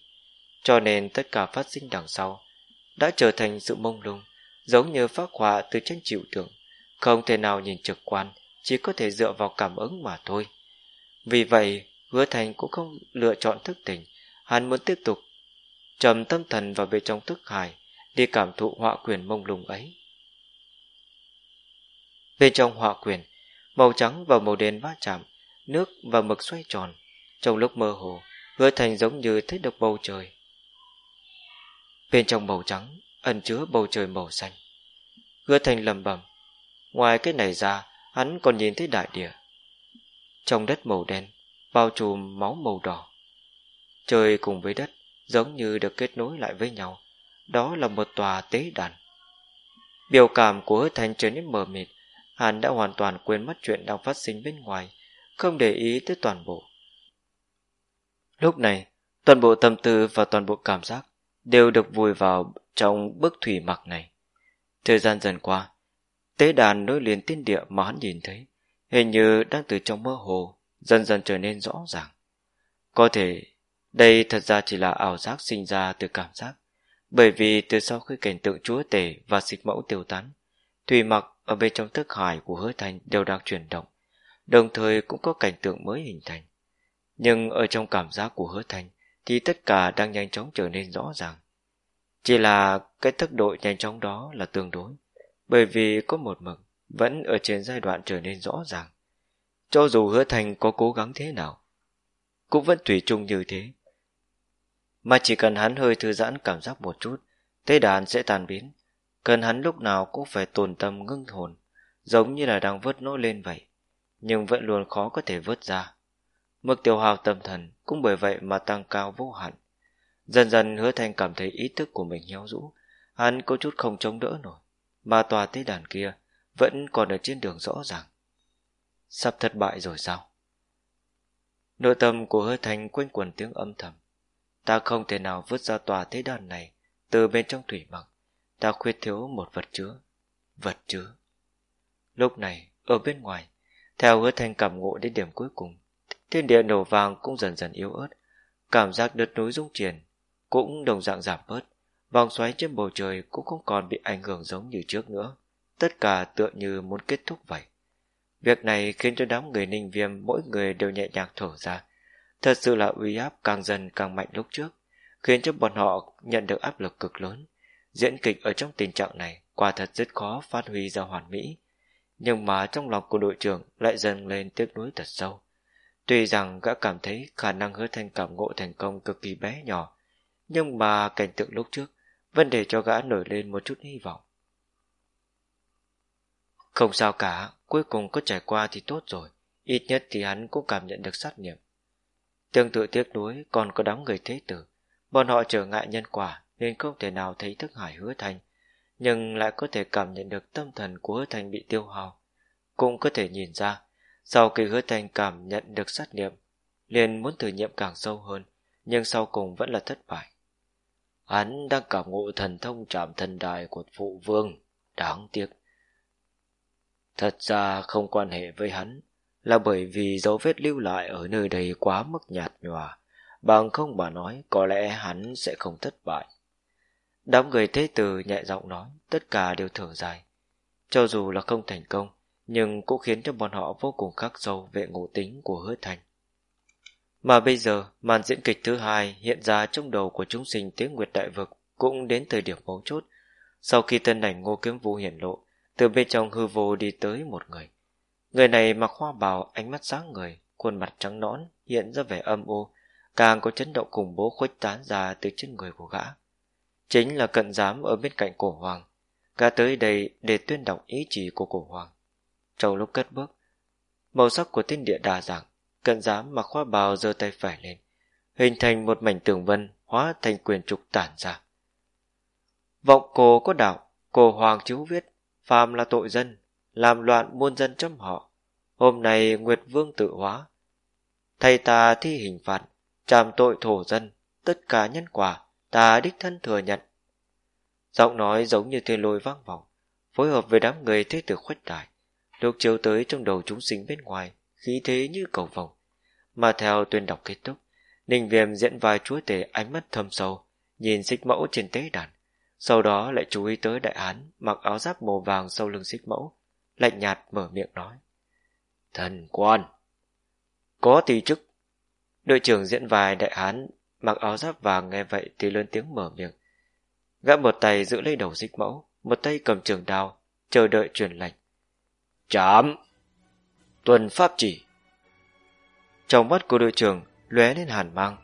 cho nên tất cả phát sinh đằng sau đã trở thành sự mông lung, giống như phát họa từ tranh chịu tượng, không thể nào nhìn trực quan, chỉ có thể dựa vào cảm ứng mà thôi. Vì vậy, hứa thành cũng không lựa chọn thức tỉnh, hắn muốn tiếp tục trầm tâm thần vào bên trong thức hải đi cảm thụ họa quyền mông lung ấy. Bên trong họa quyền, màu trắng và màu đen va chạm, nước và mực xoay tròn. Trong lúc mơ hồ, hứa thành giống như thấy được bầu trời. Bên trong màu trắng, ẩn chứa bầu trời màu xanh. Hứa thành lầm bầm. Ngoài cái này ra, hắn còn nhìn thấy đại địa. Trong đất màu đen, bao trùm máu màu đỏ. Trời cùng với đất giống như được kết nối lại với nhau. Đó là một tòa tế đàn. Biểu cảm của hứa thành trở nên mờ mịt, hắn đã hoàn toàn quên mất chuyện đang phát sinh bên ngoài, không để ý tới toàn bộ. Lúc này, toàn bộ tâm tư và toàn bộ cảm giác đều được vùi vào trong bức thủy mặc này. Thời gian dần qua, tế đàn nối liền tiên địa mà hắn nhìn thấy, hình như đang từ trong mơ hồ, dần dần trở nên rõ ràng. Có thể, đây thật ra chỉ là ảo giác sinh ra từ cảm giác, bởi vì từ sau khi cảnh tượng chúa tể và dịch mẫu tiêu tán, thủy mặc ở bên trong thức hải của hứa thành đều đang chuyển động, đồng thời cũng có cảnh tượng mới hình thành. Nhưng ở trong cảm giác của hứa thành thì tất cả đang nhanh chóng trở nên rõ ràng. Chỉ là cái tốc độ nhanh chóng đó là tương đối, bởi vì có một mực vẫn ở trên giai đoạn trở nên rõ ràng. Cho dù hứa thành có cố gắng thế nào, cũng vẫn tùy chung như thế. Mà chỉ cần hắn hơi thư giãn cảm giác một chút, tế đàn sẽ tàn biến. Cần hắn lúc nào cũng phải tồn tâm ngưng hồn, giống như là đang vớt nỗi lên vậy, nhưng vẫn luôn khó có thể vớt ra. Mức tiêu hao tâm thần cũng bởi vậy mà tăng cao vô hạn. Dần dần hứa thành cảm thấy ý thức của mình héo rũ, hắn có chút không chống đỡ nổi, mà tòa tế đàn kia vẫn còn ở trên đường rõ ràng. Sắp thất bại rồi sao? Nội tâm của hứa thành quanh quần tiếng âm thầm. Ta không thể nào vứt ra tòa thế đàn này từ bên trong thủy mặc. Ta khuyết thiếu một vật chứa. Vật chứa. Lúc này, ở bên ngoài, theo hứa thành cảm ngộ đến điểm cuối cùng, thiên địa nổ vàng cũng dần dần yếu ớt, cảm giác đợt núi rung chuyển cũng đồng dạng giảm bớt, vòng xoáy trên bầu trời cũng không còn bị ảnh hưởng giống như trước nữa, tất cả tựa như muốn kết thúc vậy. Việc này khiến cho đám người ninh viêm mỗi người đều nhẹ nhàng thở ra, thật sự là uy áp càng dần càng mạnh lúc trước, khiến cho bọn họ nhận được áp lực cực lớn. Diễn kịch ở trong tình trạng này quả thật rất khó phát huy ra hoàn mỹ, nhưng mà trong lòng của đội trưởng lại dần lên tiếc nuối thật sâu. Tuy rằng gã cảm thấy khả năng hứa thanh cảm ngộ thành công cực kỳ bé nhỏ, nhưng mà cảnh tượng lúc trước vẫn để cho gã nổi lên một chút hy vọng. Không sao cả, cuối cùng có trải qua thì tốt rồi, ít nhất thì hắn cũng cảm nhận được sát niệm. Tương tự tiếc nuối còn có đám người thế tử, bọn họ trở ngại nhân quả nên không thể nào thấy thức hải hứa thành, nhưng lại có thể cảm nhận được tâm thần của hứa thành bị tiêu hao. Cũng có thể nhìn ra sau khi hứa thành cảm nhận được sát niệm, liền muốn thử nghiệm càng sâu hơn, nhưng sau cùng vẫn là thất bại. Hắn đang cảm ngộ thần thông trạm thần đài của phụ vương, đáng tiếc. Thật ra không quan hệ với hắn, là bởi vì dấu vết lưu lại ở nơi đây quá mức nhạt nhòa, bằng không bà nói có lẽ hắn sẽ không thất bại. Đám người thế từ nhẹ giọng nói, tất cả đều thở dài. cho dù là không thành công, nhưng cũng khiến cho bọn họ vô cùng khắc sâu về ngộ tính của hứa thành. Mà bây giờ, màn diễn kịch thứ hai hiện ra trong đầu của chúng sinh tiếng Nguyệt Đại Vực cũng đến thời điểm mấu chốt. Sau khi tân ảnh ngô kiếm vũ hiển lộ, từ bên trong hư vô đi tới một người. Người này mặc hoa bào, ánh mắt sáng người, khuôn mặt trắng nõn, hiện ra vẻ âm u, càng có chấn động khủng bố khuếch tán ra từ trên người của gã. Chính là cận giám ở bên cạnh cổ hoàng, gã tới đây để tuyên đọc ý chỉ của cổ hoàng. Trong lúc cất bước, màu sắc của thiên địa đa dạng, cận giám mặc khoa bào giơ tay phải lên, hình thành một mảnh tường vân hóa thành quyền trục tản ra. Vọng cổ có đạo, cổ hoàng chú viết, phàm là tội dân, làm loạn muôn dân chấm họ. Hôm nay Nguyệt Vương tự hóa, thầy ta thi hình phạt, tràm tội thổ dân, tất cả nhân quả, ta đích thân thừa nhận. Giọng nói giống như thiên lôi vang vọng, phối hợp với đám người thế tử khuếch đại, được chiếu tới trong đầu chúng sinh bên ngoài, khí thế như cầu vòng. Mà theo tuyên đọc kết thúc, Ninh Viêm diễn vai chúa tể ánh mắt thâm sâu, nhìn xích mẫu trên tế đàn. Sau đó lại chú ý tới đại hán mặc áo giáp màu vàng sau lưng xích mẫu, lạnh nhạt mở miệng nói. Thần quan! Có tỷ chức! Đội trưởng diễn vài đại hán mặc áo giáp vàng nghe vậy thì lớn tiếng mở miệng. Gã một tay giữ lấy đầu xích mẫu, một tay cầm trường đao, chờ đợi truyền lệnh. Chám! Tuần pháp chỉ! Trong mắt của đội trưởng lóe lên hàn mang,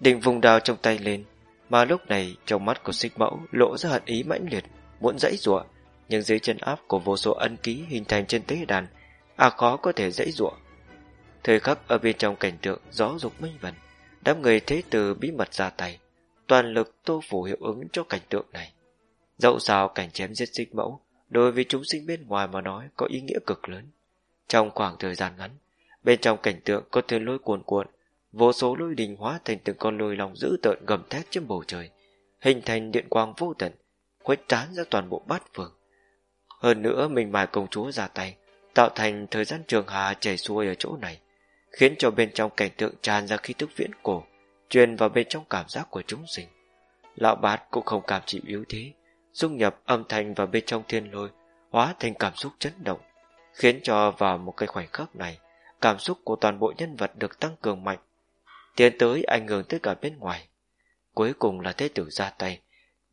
định vùng đao trong tay lên, mà lúc này trong mắt của xích mẫu lộ ra hận ý mãnh liệt, muốn dãy ruộng nhưng dưới chân áp của vô số ân ký hình thành trên tế đàn, à khó có thể dãy rủa Thời khắc ở bên trong cảnh tượng gió dục minh vần, đám người thế từ bí mật ra tay, toàn lực tô phủ hiệu ứng cho cảnh tượng này. Dẫu sao cảnh chém giết sinh mẫu, đối với chúng sinh bên ngoài mà nói có ý nghĩa cực lớn. Trong khoảng thời gian ngắn, bên trong cảnh tượng có thiên lôi cuồn cuộn, vô số lôi đình hóa thành từng con lôi lòng dữ tợn gầm thét trên bầu trời, hình thành điện quang vô tận, khuếch tán ra toàn bộ bát phường. Hơn nữa mình mài công chúa ra tay, tạo thành thời gian trường hà chảy xuôi ở chỗ này, khiến cho bên trong cảnh tượng tràn ra khí tức viễn cổ, truyền vào bên trong cảm giác của chúng sinh. Lão bát cũng không cảm chịu yếu thế, dung nhập âm thanh vào bên trong thiên lôi, hóa thành cảm xúc chấn động, khiến cho vào một cái khoảnh khắc này, cảm xúc của toàn bộ nhân vật được tăng cường mạnh, tiến tới ảnh hưởng tới cả bên ngoài. Cuối cùng là thế tử ra tay,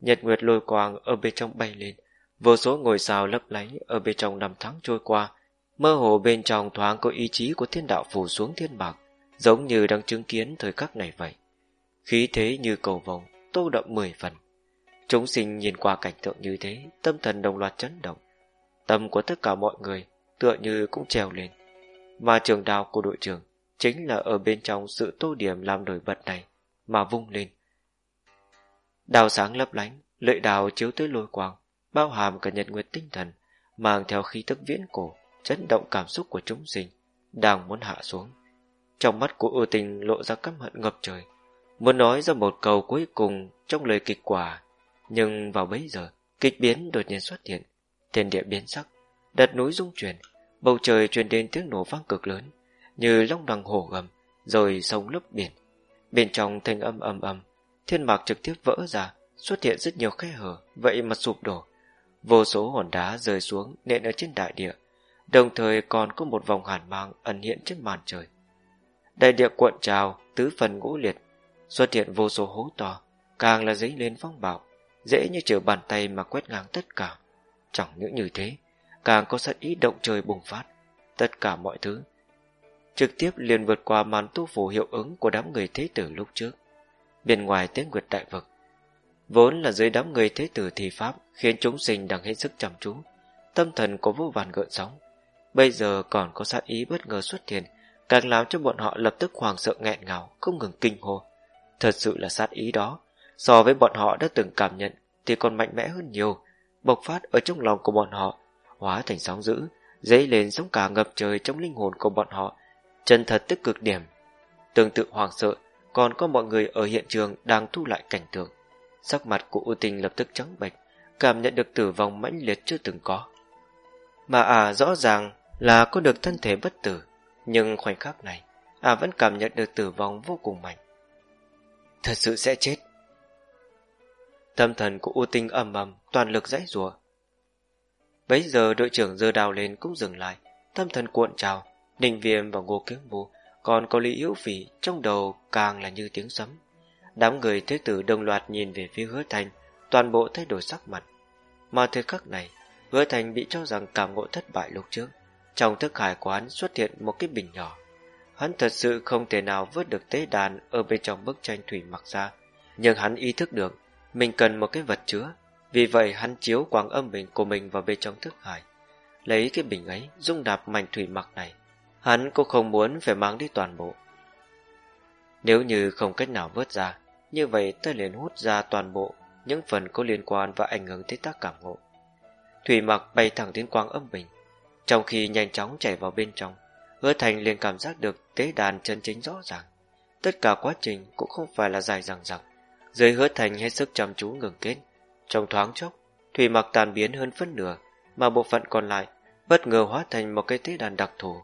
nhật nguyệt lôi quang ở bên trong bay lên, vô số ngôi sao lấp lánh ở bên trong năm tháng trôi qua, mơ hồ bên trong thoáng có ý chí của thiên đạo phủ xuống thiên bạc, giống như đang chứng kiến thời khắc này vậy. Khí thế như cầu vồng, tô đậm mười phần. Chúng sinh nhìn qua cảnh tượng như thế, tâm thần đồng loạt chấn động. Tâm của tất cả mọi người tựa như cũng treo lên. Mà trường đào của đội trưởng chính là ở bên trong sự tô điểm làm nổi bật này mà vung lên. Đào sáng lấp lánh, lợi đào chiếu tới lôi quang, bao hàm cả nhật nguyệt tinh thần, mang theo khí tức viễn cổ, chấn động cảm xúc của chúng sinh, đang muốn hạ xuống. Trong mắt của ưu tình lộ ra căm hận ngập trời, muốn nói ra một câu cuối cùng trong lời kịch quả, nhưng vào bấy giờ, kịch biến đột nhiên xuất hiện, thiên địa biến sắc, đất núi rung chuyển, bầu trời truyền đến tiếng nổ vang cực lớn, như long đằng hổ gầm, rồi sông lấp biển. Bên trong thanh âm ầm ầm, thiên mạc trực tiếp vỡ ra, xuất hiện rất nhiều khe hở, vậy mà sụp đổ. Vô số hòn đá rơi xuống nện ở trên đại địa, đồng thời còn có một vòng hàn mang ẩn hiện trên màn trời. Đại địa cuộn trào, tứ phần ngũ liệt, xuất hiện vô số hố to, càng là dấy lên phong bạo, dễ như trở bàn tay mà quét ngang tất cả. Chẳng những như thế, càng có sát ý động trời bùng phát, tất cả mọi thứ trực tiếp liền vượt qua màn tu phủ hiệu ứng của đám người thế tử lúc trước. Bên ngoài tiếng nguyệt đại vực, vốn là dưới đám người thế tử thi pháp khiến chúng sinh đang hết sức chăm chú, tâm thần có vô vàn gợn sóng. Bây giờ còn có sát ý bất ngờ xuất hiện, càng làm cho bọn họ lập tức hoàng sợ nghẹn ngào, không ngừng kinh hô. Thật sự là sát ý đó, so với bọn họ đã từng cảm nhận thì còn mạnh mẽ hơn nhiều, bộc phát ở trong lòng của bọn họ, hóa thành sóng dữ, dấy lên sóng cả ngập trời trong linh hồn của bọn họ, chân thật tức cực điểm. Tương tự hoàng sợ, còn có mọi người ở hiện trường đang thu lại cảnh tượng. Sắc mặt của U Tinh lập tức trắng bệch, cảm nhận được tử vong mãnh liệt chưa từng có. Mà à rõ ràng là có được thân thể bất tử, nhưng khoảnh khắc này, à vẫn cảm nhận được tử vong vô cùng mạnh. Thật sự sẽ chết. Tâm thần của U Tinh ầm ầm, toàn lực dãy rùa. Bấy giờ đội trưởng giơ đào lên cũng dừng lại, tâm thần cuộn trào, Ninh Viêm và Ngô Kiếm Vũ, còn có Lý Hữu Phỉ trong đầu càng là như tiếng sấm. Đám người thế tử đồng loạt nhìn về phía hứa thành, toàn bộ thay đổi sắc mặt. Mà thời khắc này, hứa thành bị cho rằng cảm ngộ thất bại lúc trước. Trong thức hải quán xuất hiện một cái bình nhỏ. Hắn thật sự không thể nào vớt được tế đàn ở bên trong bức tranh thủy mặc ra, nhưng hắn ý thức được mình cần một cái vật chứa, vì vậy hắn chiếu quang âm bình của mình vào bên trong thức hải. Lấy cái bình ấy, dung đạp mảnh thủy mặc này, hắn cũng không muốn phải mang đi toàn bộ. Nếu như không cách nào vớt ra, như vậy ta liền hút ra toàn bộ những phần có liên quan và ảnh hưởng tới tác cảm ngộ. Thủy mặc bay thẳng đến quang âm bình, trong khi nhanh chóng chảy vào bên trong, hứa thành liền cảm giác được tế đàn chân chính rõ ràng. Tất cả quá trình cũng không phải là dài dằng dặc. Dưới hứa thành hết sức chăm chú ngừng kết. Trong thoáng chốc, thủy mặc tàn biến hơn phân nửa, mà bộ phận còn lại bất ngờ hóa thành một cái tế đàn đặc thù.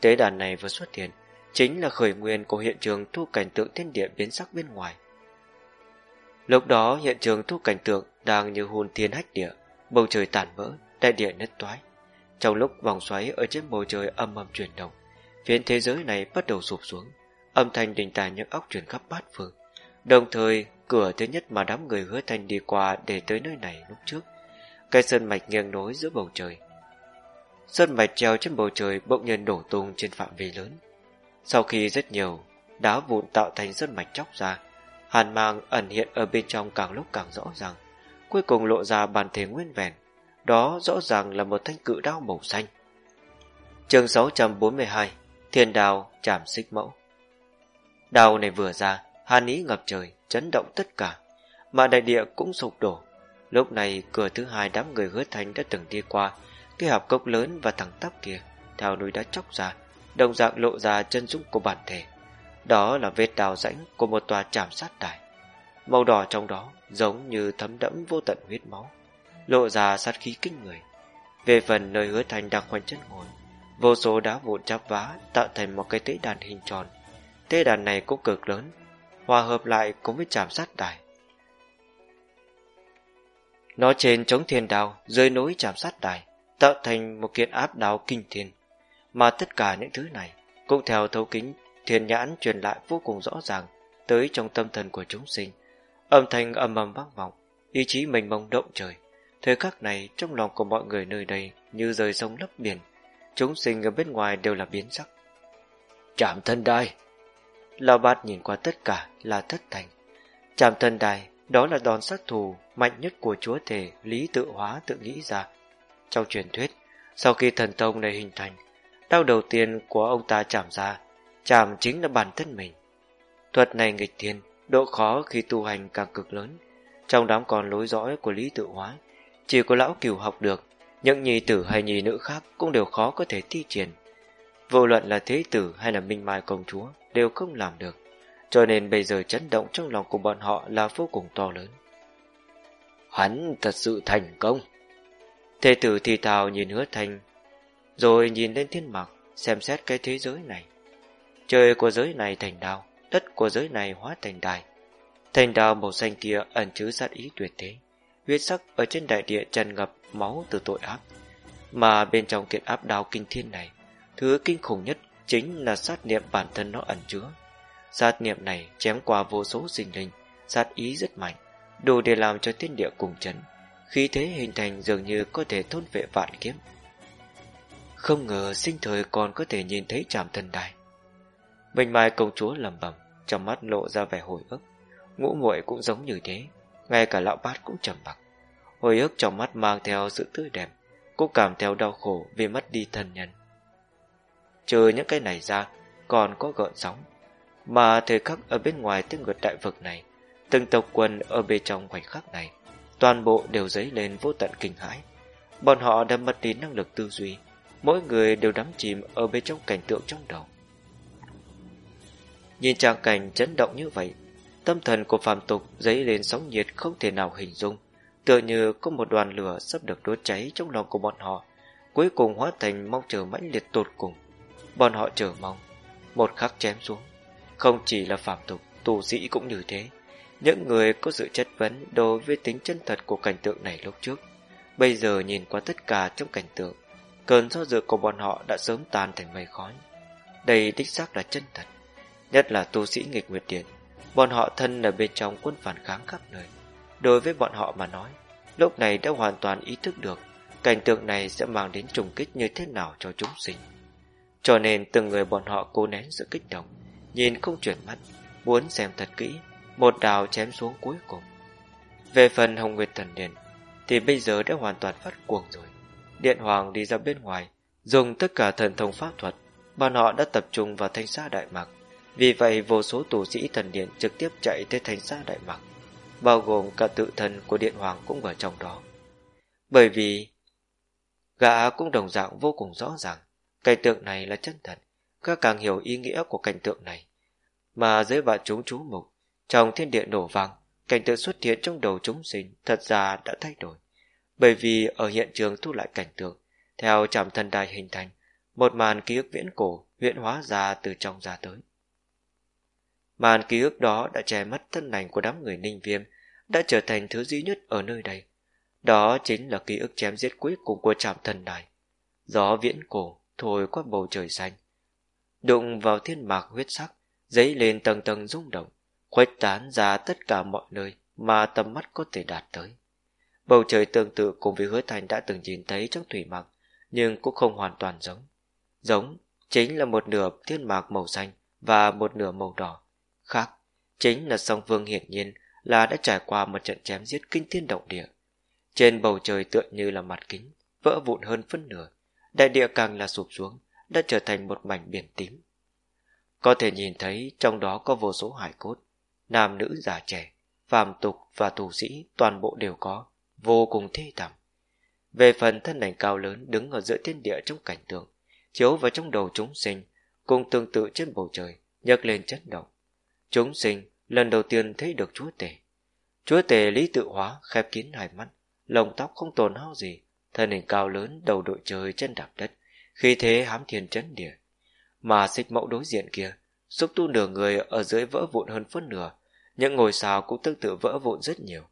Tế đàn này vừa xuất hiện, chính là khởi nguyên của hiện trường thu cảnh tượng thiên địa biến sắc bên ngoài. Lúc đó hiện trường thu cảnh tượng đang như hồn thiên hách địa, bầu trời tàn vỡ, đại địa nứt toái. Trong lúc vòng xoáy ở trên bầu trời âm âm chuyển động, phiến thế giới này bắt đầu sụp xuống, âm thanh đình tài những óc truyền khắp bát phương. Đồng thời, cửa thứ nhất mà đám người hứa thanh đi qua để tới nơi này lúc trước, cây sơn mạch nghiêng nối giữa bầu trời. Sơn mạch treo trên bầu trời bỗng nhiên đổ tung trên phạm vi lớn. Sau khi rất nhiều đá vụn tạo thành sơn mạch chóc ra, hàn mang ẩn hiện ở bên trong càng lúc càng rõ ràng, cuối cùng lộ ra bản thể nguyên vẹn. Đó rõ ràng là một thanh cự đao màu xanh. chương 642 Thiên đào chạm xích mẫu Đao này vừa ra, hàn ý ngập trời, chấn động tất cả, mà đại địa cũng sụp đổ. Lúc này cửa thứ hai đám người hứa thanh đã từng đi qua, cái hạp cốc lớn và thẳng tắp kia, theo núi đã chóc ra, đồng dạng lộ ra chân dung của bản thể. Đó là vết đào rãnh của một tòa trạm sát đài. Màu đỏ trong đó giống như thấm đẫm vô tận huyết máu, lộ ra sát khí kinh người. Về phần nơi hứa thành đang khoanh chân ngồi, vô số đá vụn chắp vá tạo thành một cái tế đàn hình tròn. Tế đàn này cũng cực lớn, hòa hợp lại cùng với chạm sát đài. Nó trên chống thiên đào, dưới núi chạm sát đài, tạo thành một kiện áp đáo kinh thiên. Mà tất cả những thứ này cũng theo thấu kính thiên nhãn truyền lại vô cùng rõ ràng tới trong tâm thần của chúng sinh. Âm thanh âm ầm vang vọng, ý chí mình mông động trời. Thời khắc này trong lòng của mọi người nơi đây như rời sông lấp biển, chúng sinh ở bên ngoài đều là biến sắc. Chạm thân đai! Lão bát nhìn qua tất cả là thất thành. Chạm thân đai đó là đòn sát thủ mạnh nhất của chúa thể lý tự hóa tự nghĩ ra. Trong truyền thuyết, sau khi thần tông này hình thành, đau đầu tiên của ông ta chạm ra, chạm chính là bản thân mình. Thuật này nghịch thiên, độ khó khi tu hành càng cực lớn. Trong đám còn lối dõi của lý tự hóa, chỉ có lão cửu học được, những nhi tử hay nhi nữ khác cũng đều khó có thể thi triển. Vô luận là thế tử hay là minh mai công chúa đều không làm được, cho nên bây giờ chấn động trong lòng của bọn họ là vô cùng to lớn. Hắn thật sự thành công. Thế tử thì thào nhìn hứa thành, rồi nhìn lên thiên mạc, xem xét cái thế giới này. Trời của giới này thành đao, đất của giới này hóa thành đài. Thành đao màu xanh kia ẩn chứa sát ý tuyệt thế. Huyết sắc ở trên đại địa tràn ngập máu từ tội ác. Mà bên trong kiện áp đao kinh thiên này, thứ kinh khủng nhất chính là sát niệm bản thân nó ẩn chứa. Sát niệm này chém qua vô số sinh linh, sát ý rất mạnh, đủ để làm cho thiên địa cùng chấn. Khí thế hình thành dường như có thể thôn vệ vạn kiếm. Không ngờ sinh thời còn có thể nhìn thấy trạm thần đài minh mai công chúa lầm bầm, trong mắt lộ ra vẻ hồi ức. Ngũ muội cũng giống như thế, ngay cả lão bát cũng trầm mặc. Hồi ức trong mắt mang theo sự tươi đẹp, cũng cảm theo đau khổ vì mất đi thân nhân. Trừ những cái này ra, còn có gợn sóng. Mà thời khắc ở bên ngoài tiếng ngược đại vực này, từng tộc quân ở bên trong khoảnh khắc này, toàn bộ đều dấy lên vô tận kinh hãi. Bọn họ đã mất đi năng lực tư duy, mỗi người đều đắm chìm ở bên trong cảnh tượng trong đầu. Nhìn trang cảnh chấn động như vậy, tâm thần của phàm tục dấy lên sóng nhiệt không thể nào hình dung, tựa như có một đoàn lửa sắp được đốt cháy trong lòng của bọn họ, cuối cùng hóa thành mong chờ mãnh liệt tột cùng. Bọn họ chờ mong, một khắc chém xuống. Không chỉ là phạm tục, tù sĩ cũng như thế. Những người có sự chất vấn đối với tính chân thật của cảnh tượng này lúc trước, Bây giờ nhìn qua tất cả trong cảnh tượng, cơn do dự của bọn họ đã sớm tan thành mây khói. Đây đích xác là chân thật, nhất là tu sĩ nghịch nguyệt điện. Bọn họ thân ở bên trong quân phản kháng khắp nơi. Đối với bọn họ mà nói, lúc này đã hoàn toàn ý thức được cảnh tượng này sẽ mang đến trùng kích như thế nào cho chúng sinh. Cho nên từng người bọn họ cố nén sự kích động, nhìn không chuyển mắt, muốn xem thật kỹ, một đào chém xuống cuối cùng. Về phần Hồng Nguyệt Thần Điện, thì bây giờ đã hoàn toàn phát cuồng rồi. Điện Hoàng đi ra bên ngoài, dùng tất cả thần thông pháp thuật, bọn họ đã tập trung vào thanh xa Đại Mạc. Vì vậy vô số tù sĩ thần điện trực tiếp chạy tới thành xa Đại Mạc, bao gồm cả tự thân của Điện Hoàng cũng ở trong đó. Bởi vì gã cũng đồng dạng vô cùng rõ ràng, cảnh tượng này là chân thật, các càng hiểu ý nghĩa của cảnh tượng này. Mà dưới vạn chúng chú mục, trong thiên địa nổ vang, cảnh tượng xuất hiện trong đầu chúng sinh thật ra đã thay đổi. Bởi vì ở hiện trường thu lại cảnh tượng, theo trạm thần đài hình thành, một màn ký ức viễn cổ huyễn hóa ra từ trong ra tới. Màn ký ức đó đã che mất thân lành của đám người ninh viêm, đã trở thành thứ duy nhất ở nơi đây. Đó chính là ký ức chém giết cuối cùng của trạm thần đài. Gió viễn cổ thổi qua bầu trời xanh. Đụng vào thiên mạc huyết sắc, dấy lên tầng tầng rung động, khuếch tán ra tất cả mọi nơi mà tầm mắt có thể đạt tới. Bầu trời tương tự cùng với hứa thành đã từng nhìn thấy trong thủy mặc, nhưng cũng không hoàn toàn giống. Giống chính là một nửa thiên mạc màu xanh và một nửa màu đỏ. Khác chính là song vương hiển nhiên là đã trải qua một trận chém giết kinh thiên động địa. Trên bầu trời tựa như là mặt kính, vỡ vụn hơn phân nửa, đại địa càng là sụp xuống, đã trở thành một mảnh biển tím. Có thể nhìn thấy trong đó có vô số hải cốt, nam nữ già trẻ, phàm tục và tù sĩ toàn bộ đều có, vô cùng thê thảm. Về phần thân ảnh cao lớn đứng ở giữa thiên địa trong cảnh tượng, chiếu vào trong đầu chúng sinh, cùng tương tự trên bầu trời, nhấc lên chấn động. Chúng sinh lần đầu tiên thấy được chúa tể. Chúa tể lý tự hóa, khép kín hai mắt, lồng tóc không tồn hao gì, thân hình cao lớn đầu đội trời chân đạp đất, khi thế hám thiên chấn địa. Mà xích mẫu đối diện kia, xúc tu nửa người ở dưới vỡ vụn hơn phân nửa, những ngôi sao cũng tương tự vỡ vụn rất nhiều.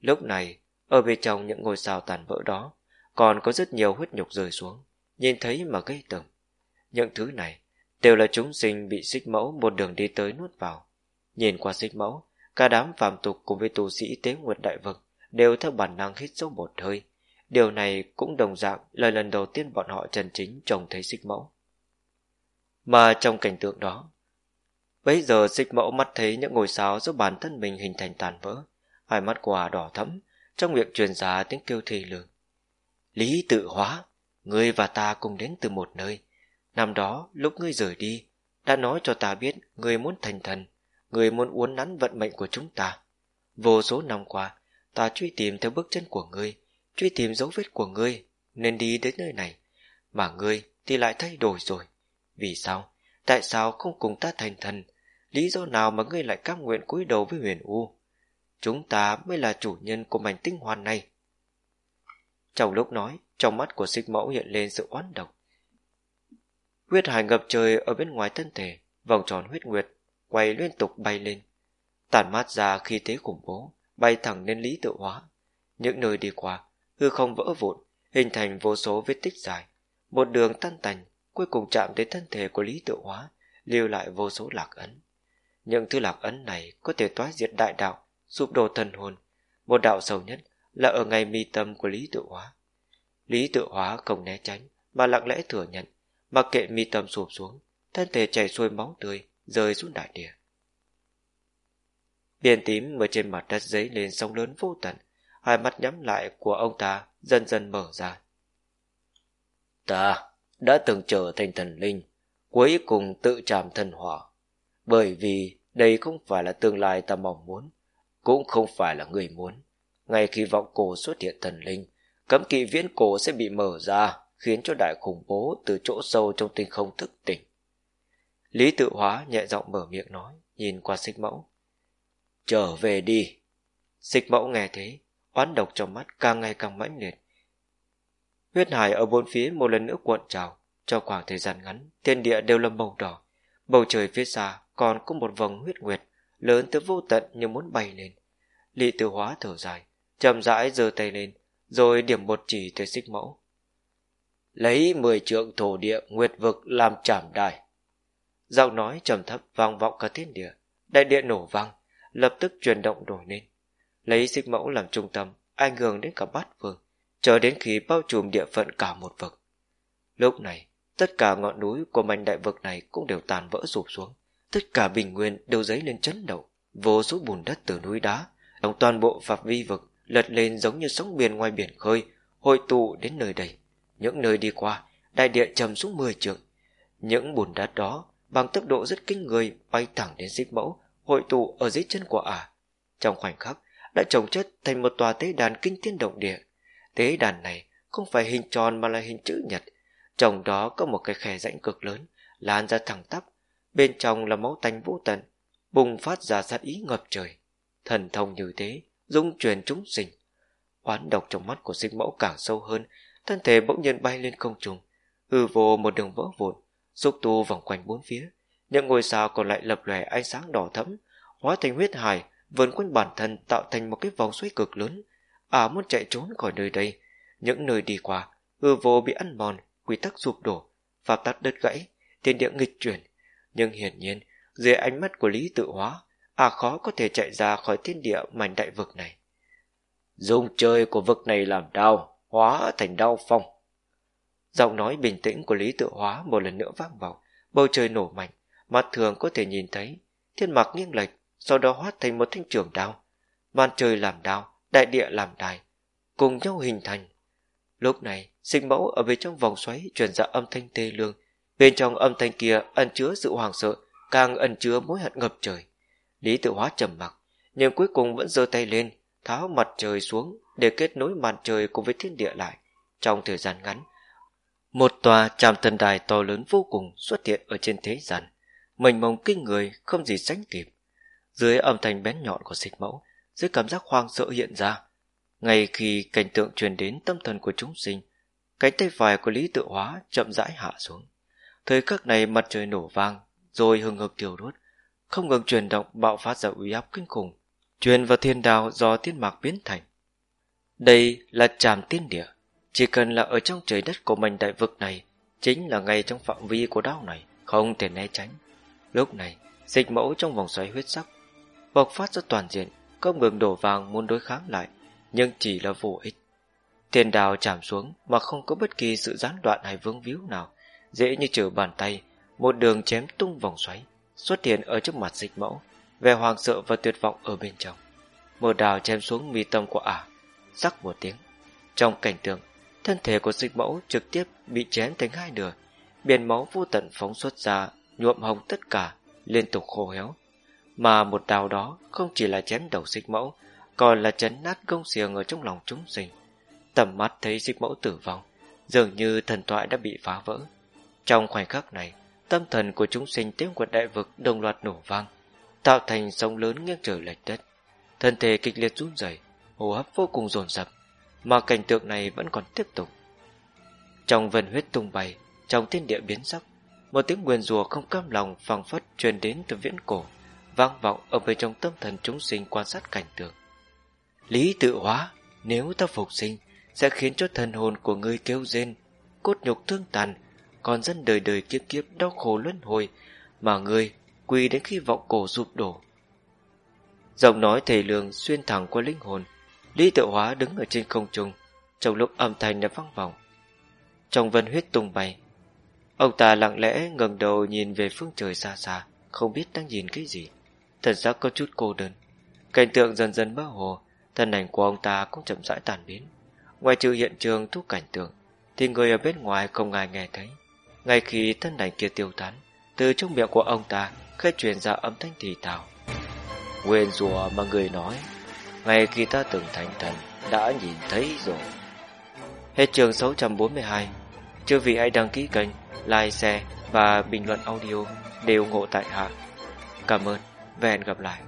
Lúc này, ở bên trong những ngôi sao tàn vỡ đó, còn có rất nhiều huyết nhục rơi xuống, nhìn thấy mà gây tởm. Những thứ này đều là chúng sinh bị xích mẫu một đường đi tới nuốt vào. Nhìn qua xích mẫu, cả đám phàm tục cùng với tu sĩ tế nguyệt đại vực đều theo bản năng hít sâu một hơi. Điều này cũng đồng dạng là lần đầu tiên bọn họ chân chính trông thấy xích mẫu. Mà trong cảnh tượng đó, Bây giờ xích mẫu mắt thấy những ngôi sao do bản thân mình hình thành tàn vỡ, hai mắt quả đỏ thẫm, trong miệng truyền ra tiếng kêu thề lường. Lý tự hóa, ngươi và ta cùng đến từ một nơi. Năm đó, lúc ngươi rời đi, đã nói cho ta biết ngươi muốn thành thần, người muốn uốn nắn vận mệnh của chúng ta. Vô số năm qua, ta truy tìm theo bước chân của ngươi, truy tìm dấu vết của ngươi, nên đi đến nơi này. Mà ngươi thì lại thay đổi rồi. Vì sao? Tại sao không cùng ta thành thần? Lý do nào mà ngươi lại cam nguyện cúi đầu với huyền U? Chúng ta mới là chủ nhân của mảnh tinh hoàn này. Trong lúc nói, trong mắt của xích mẫu hiện lên sự oán độc. Huyết hải ngập trời ở bên ngoài thân thể, vòng tròn huyết nguyệt, quay liên tục bay lên. Tản mát ra khi thế khủng bố, bay thẳng lên lý tự hóa. Những nơi đi qua, hư không vỡ vụn, hình thành vô số vết tích dài. Một đường tan tành, cuối cùng chạm đến thân thể của lý tự hóa, lưu lại vô số lạc ấn. Những thứ lạc ấn này có thể toái diệt đại đạo, sụp đổ thần hồn. Một đạo sâu nhất là ở ngay mi tâm của lý tự hóa. Lý tự hóa không né tránh, mà lặng lẽ thừa nhận, mặc kệ mi tâm sụp xuống, thân thể chảy xuôi máu tươi, rơi xuống đại địa. Biển tím ở trên mặt đất giấy lên sóng lớn vô tận, hai mắt nhắm lại của ông ta dần dần mở ra. Ta đã từng trở thành thần linh, cuối cùng tự chạm thần hỏa. Bởi vì đây không phải là tương lai ta mong muốn, cũng không phải là người muốn. Ngay khi vọng cổ xuất hiện thần linh, cấm kỵ viễn cổ sẽ bị mở ra, khiến cho đại khủng bố từ chỗ sâu trong tinh không thức tỉnh. Lý tự hóa nhẹ giọng mở miệng nói, nhìn qua xích mẫu. Trở về đi. Xích mẫu nghe thế, oán độc trong mắt càng ngày càng mãnh liệt. Huyết hải ở bốn phía một lần nữa cuộn trào, cho khoảng thời gian ngắn, thiên địa đều lâm màu đỏ. Bầu trời phía xa còn có một vầng huyết nguyệt, lớn tới vô tận như muốn bay lên. Lý tự hóa thở dài, chậm rãi giơ tay lên, rồi điểm một chỉ tới xích mẫu. Lấy mười trượng thổ địa nguyệt vực làm trảm đài. Giọng nói trầm thấp vang vọng cả thiên địa, đại địa nổ vang, lập tức chuyển động nổi lên. Lấy xích mẫu làm trung tâm, ảnh hưởng đến cả bát vương, cho đến khi bao trùm địa phận cả một vực. Lúc này, tất cả ngọn núi của mảnh đại vực này cũng đều tàn vỡ sụp xuống. Tất cả bình nguyên đều dấy lên chấn động, vô số bùn đất từ núi đá, đồng toàn bộ phạm vi vực lật lên giống như sóng biển ngoài biển khơi, hội tụ đến nơi đây. Những nơi đi qua, đại địa trầm xuống 10 trượng. Những bùn đất đó bằng tốc độ rất kinh người bay thẳng đến xích mẫu, hội tụ ở dưới chân của ả. Trong khoảnh khắc, đã trồng chất thành một tòa tế đàn kinh thiên động địa. Tế đàn này không phải hình tròn mà là hình chữ nhật. Trong đó có một cái khe rãnh cực lớn, lan ra thẳng tắp. Bên trong là máu tanh vũ tận, bùng phát ra sát ý ngập trời. Thần thông như thế, dung truyền chúng sinh. Oán độc trong mắt của sinh mẫu càng sâu hơn, thân thể bỗng nhiên bay lên không trung, hư vô một đường vỡ vụn, xúc tu vòng quanh bốn phía. Những ngôi sao còn lại lập lòe ánh sáng đỏ thẫm, hóa thành huyết hải, vần quanh bản thân tạo thành một cái vòng xoáy cực lớn. À muốn chạy trốn khỏi nơi đây, những nơi đi qua, hư vô bị ăn mòn, quy tắc sụp đổ, pháp tắc đất gãy, thiên địa nghịch chuyển. Nhưng hiển nhiên, dưới ánh mắt của lý tự hóa, à khó có thể chạy ra khỏi thiên địa mảnh đại vực này. Dùng chơi của vực này làm đau, hóa thành đau phong. Giọng nói bình tĩnh của Lý Tự Hóa một lần nữa vang vọng, bầu trời nổ mạnh, mặt thường có thể nhìn thấy, thiên mạc nghiêng lệch, sau đó hóa thành một thanh trường đao. Màn trời làm đao, đại địa làm đài, cùng nhau hình thành. Lúc này, sinh mẫu ở bên trong vòng xoáy truyền ra âm thanh tê lương, bên trong âm thanh kia ẩn chứa sự hoàng sợ, càng ẩn chứa mối hận ngập trời. Lý Tự Hóa trầm mặc, nhưng cuối cùng vẫn giơ tay lên, tháo mặt trời xuống để kết nối màn trời cùng với thiên địa lại. Trong thời gian ngắn, một tòa tràm thần đài to lớn vô cùng xuất hiện ở trên thế gian, mênh mông kinh người không gì sánh kịp. Dưới âm thanh bén nhọn của xích mẫu, dưới cảm giác hoang sợ hiện ra. Ngay khi cảnh tượng truyền đến tâm thần của chúng sinh, cánh tay phải của Lý Tự Hóa chậm rãi hạ xuống. Thời khắc này mặt trời nổ vang, rồi hừng hực thiêu đốt, không ngừng chuyển động bạo phát ra uy áp kinh khủng, truyền vào thiên đào do tiên mạc biến thành. Đây là tràm tiên địa, chỉ cần là ở trong trời đất của mình đại vực này, chính là ngay trong phạm vi của đao này, không thể né tránh. Lúc này, dịch mẫu trong vòng xoáy huyết sắc, bộc phát ra toàn diện, không ngừng đổ vàng muốn đối kháng lại, nhưng chỉ là vô ích. Thiên đào chạm xuống mà không có bất kỳ sự gián đoạn hay vương víu nào, dễ như trở bàn tay, một đường chém tung vòng xoáy, xuất hiện ở trước mặt dịch mẫu, vẻ hoàng sợ và tuyệt vọng ở bên trong. Một đào chém xuống mi tâm của ả, sắc một tiếng. Trong cảnh tượng, thân thể của dịch mẫu trực tiếp bị chém thành hai nửa, biển máu vô tận phóng xuất ra, nhuộm hồng tất cả, liên tục khô héo. Mà một đào đó không chỉ là chém đầu dịch mẫu, còn là chấn nát công xiềng ở trong lòng chúng sinh. Tầm mắt thấy dịch mẫu tử vong, dường như thần thoại đã bị phá vỡ. Trong khoảnh khắc này, tâm thần của chúng sinh tiếng quật đại vực đồng loạt nổ vang, tạo thành sông lớn nghiêng trời lệch đất. Thân thể kịch liệt run rẩy, hô hấp vô cùng dồn dập, mà cảnh tượng này vẫn còn tiếp tục. Trong vần huyết tung bay, trong thiên địa biến sắc, một tiếng nguyền rùa không cam lòng phẳng phất truyền đến từ viễn cổ, vang vọng ở bên trong tâm thần chúng sinh quan sát cảnh tượng. Lý tự hóa, nếu ta phục sinh, sẽ khiến cho thần hồn của ngươi kêu rên, cốt nhục thương tàn, còn dân đời đời kiếp kiếp đau khổ luân hồi, mà ngươi quỳ đến khi vọng cổ sụp đổ. Giọng nói thầy lường xuyên thẳng qua linh hồn, Lý tự hóa đứng ở trên không trung, trong lúc âm thanh đã vang vọng. Trong vân huyết tung bay, ông ta lặng lẽ ngẩng đầu nhìn về phương trời xa xa, không biết đang nhìn cái gì. Thần sắc có chút cô đơn. Cảnh tượng dần dần mơ hồ, thân ảnh của ông ta cũng chậm rãi tàn biến. Ngoài trừ hiện trường thúc cảnh tượng, thì người ở bên ngoài không ai nghe thấy. Ngay khi thân ảnh kia tiêu tán, từ trong miệng của ông ta khẽ truyền ra âm thanh thì thào. Nguyên rùa mà người nói ngay khi ta từng thành thần đã nhìn thấy rồi. Hết trường 642, chưa vì ai đăng ký kênh, like, share và bình luận audio đều ngộ tại hạ. Cảm ơn và hẹn gặp lại.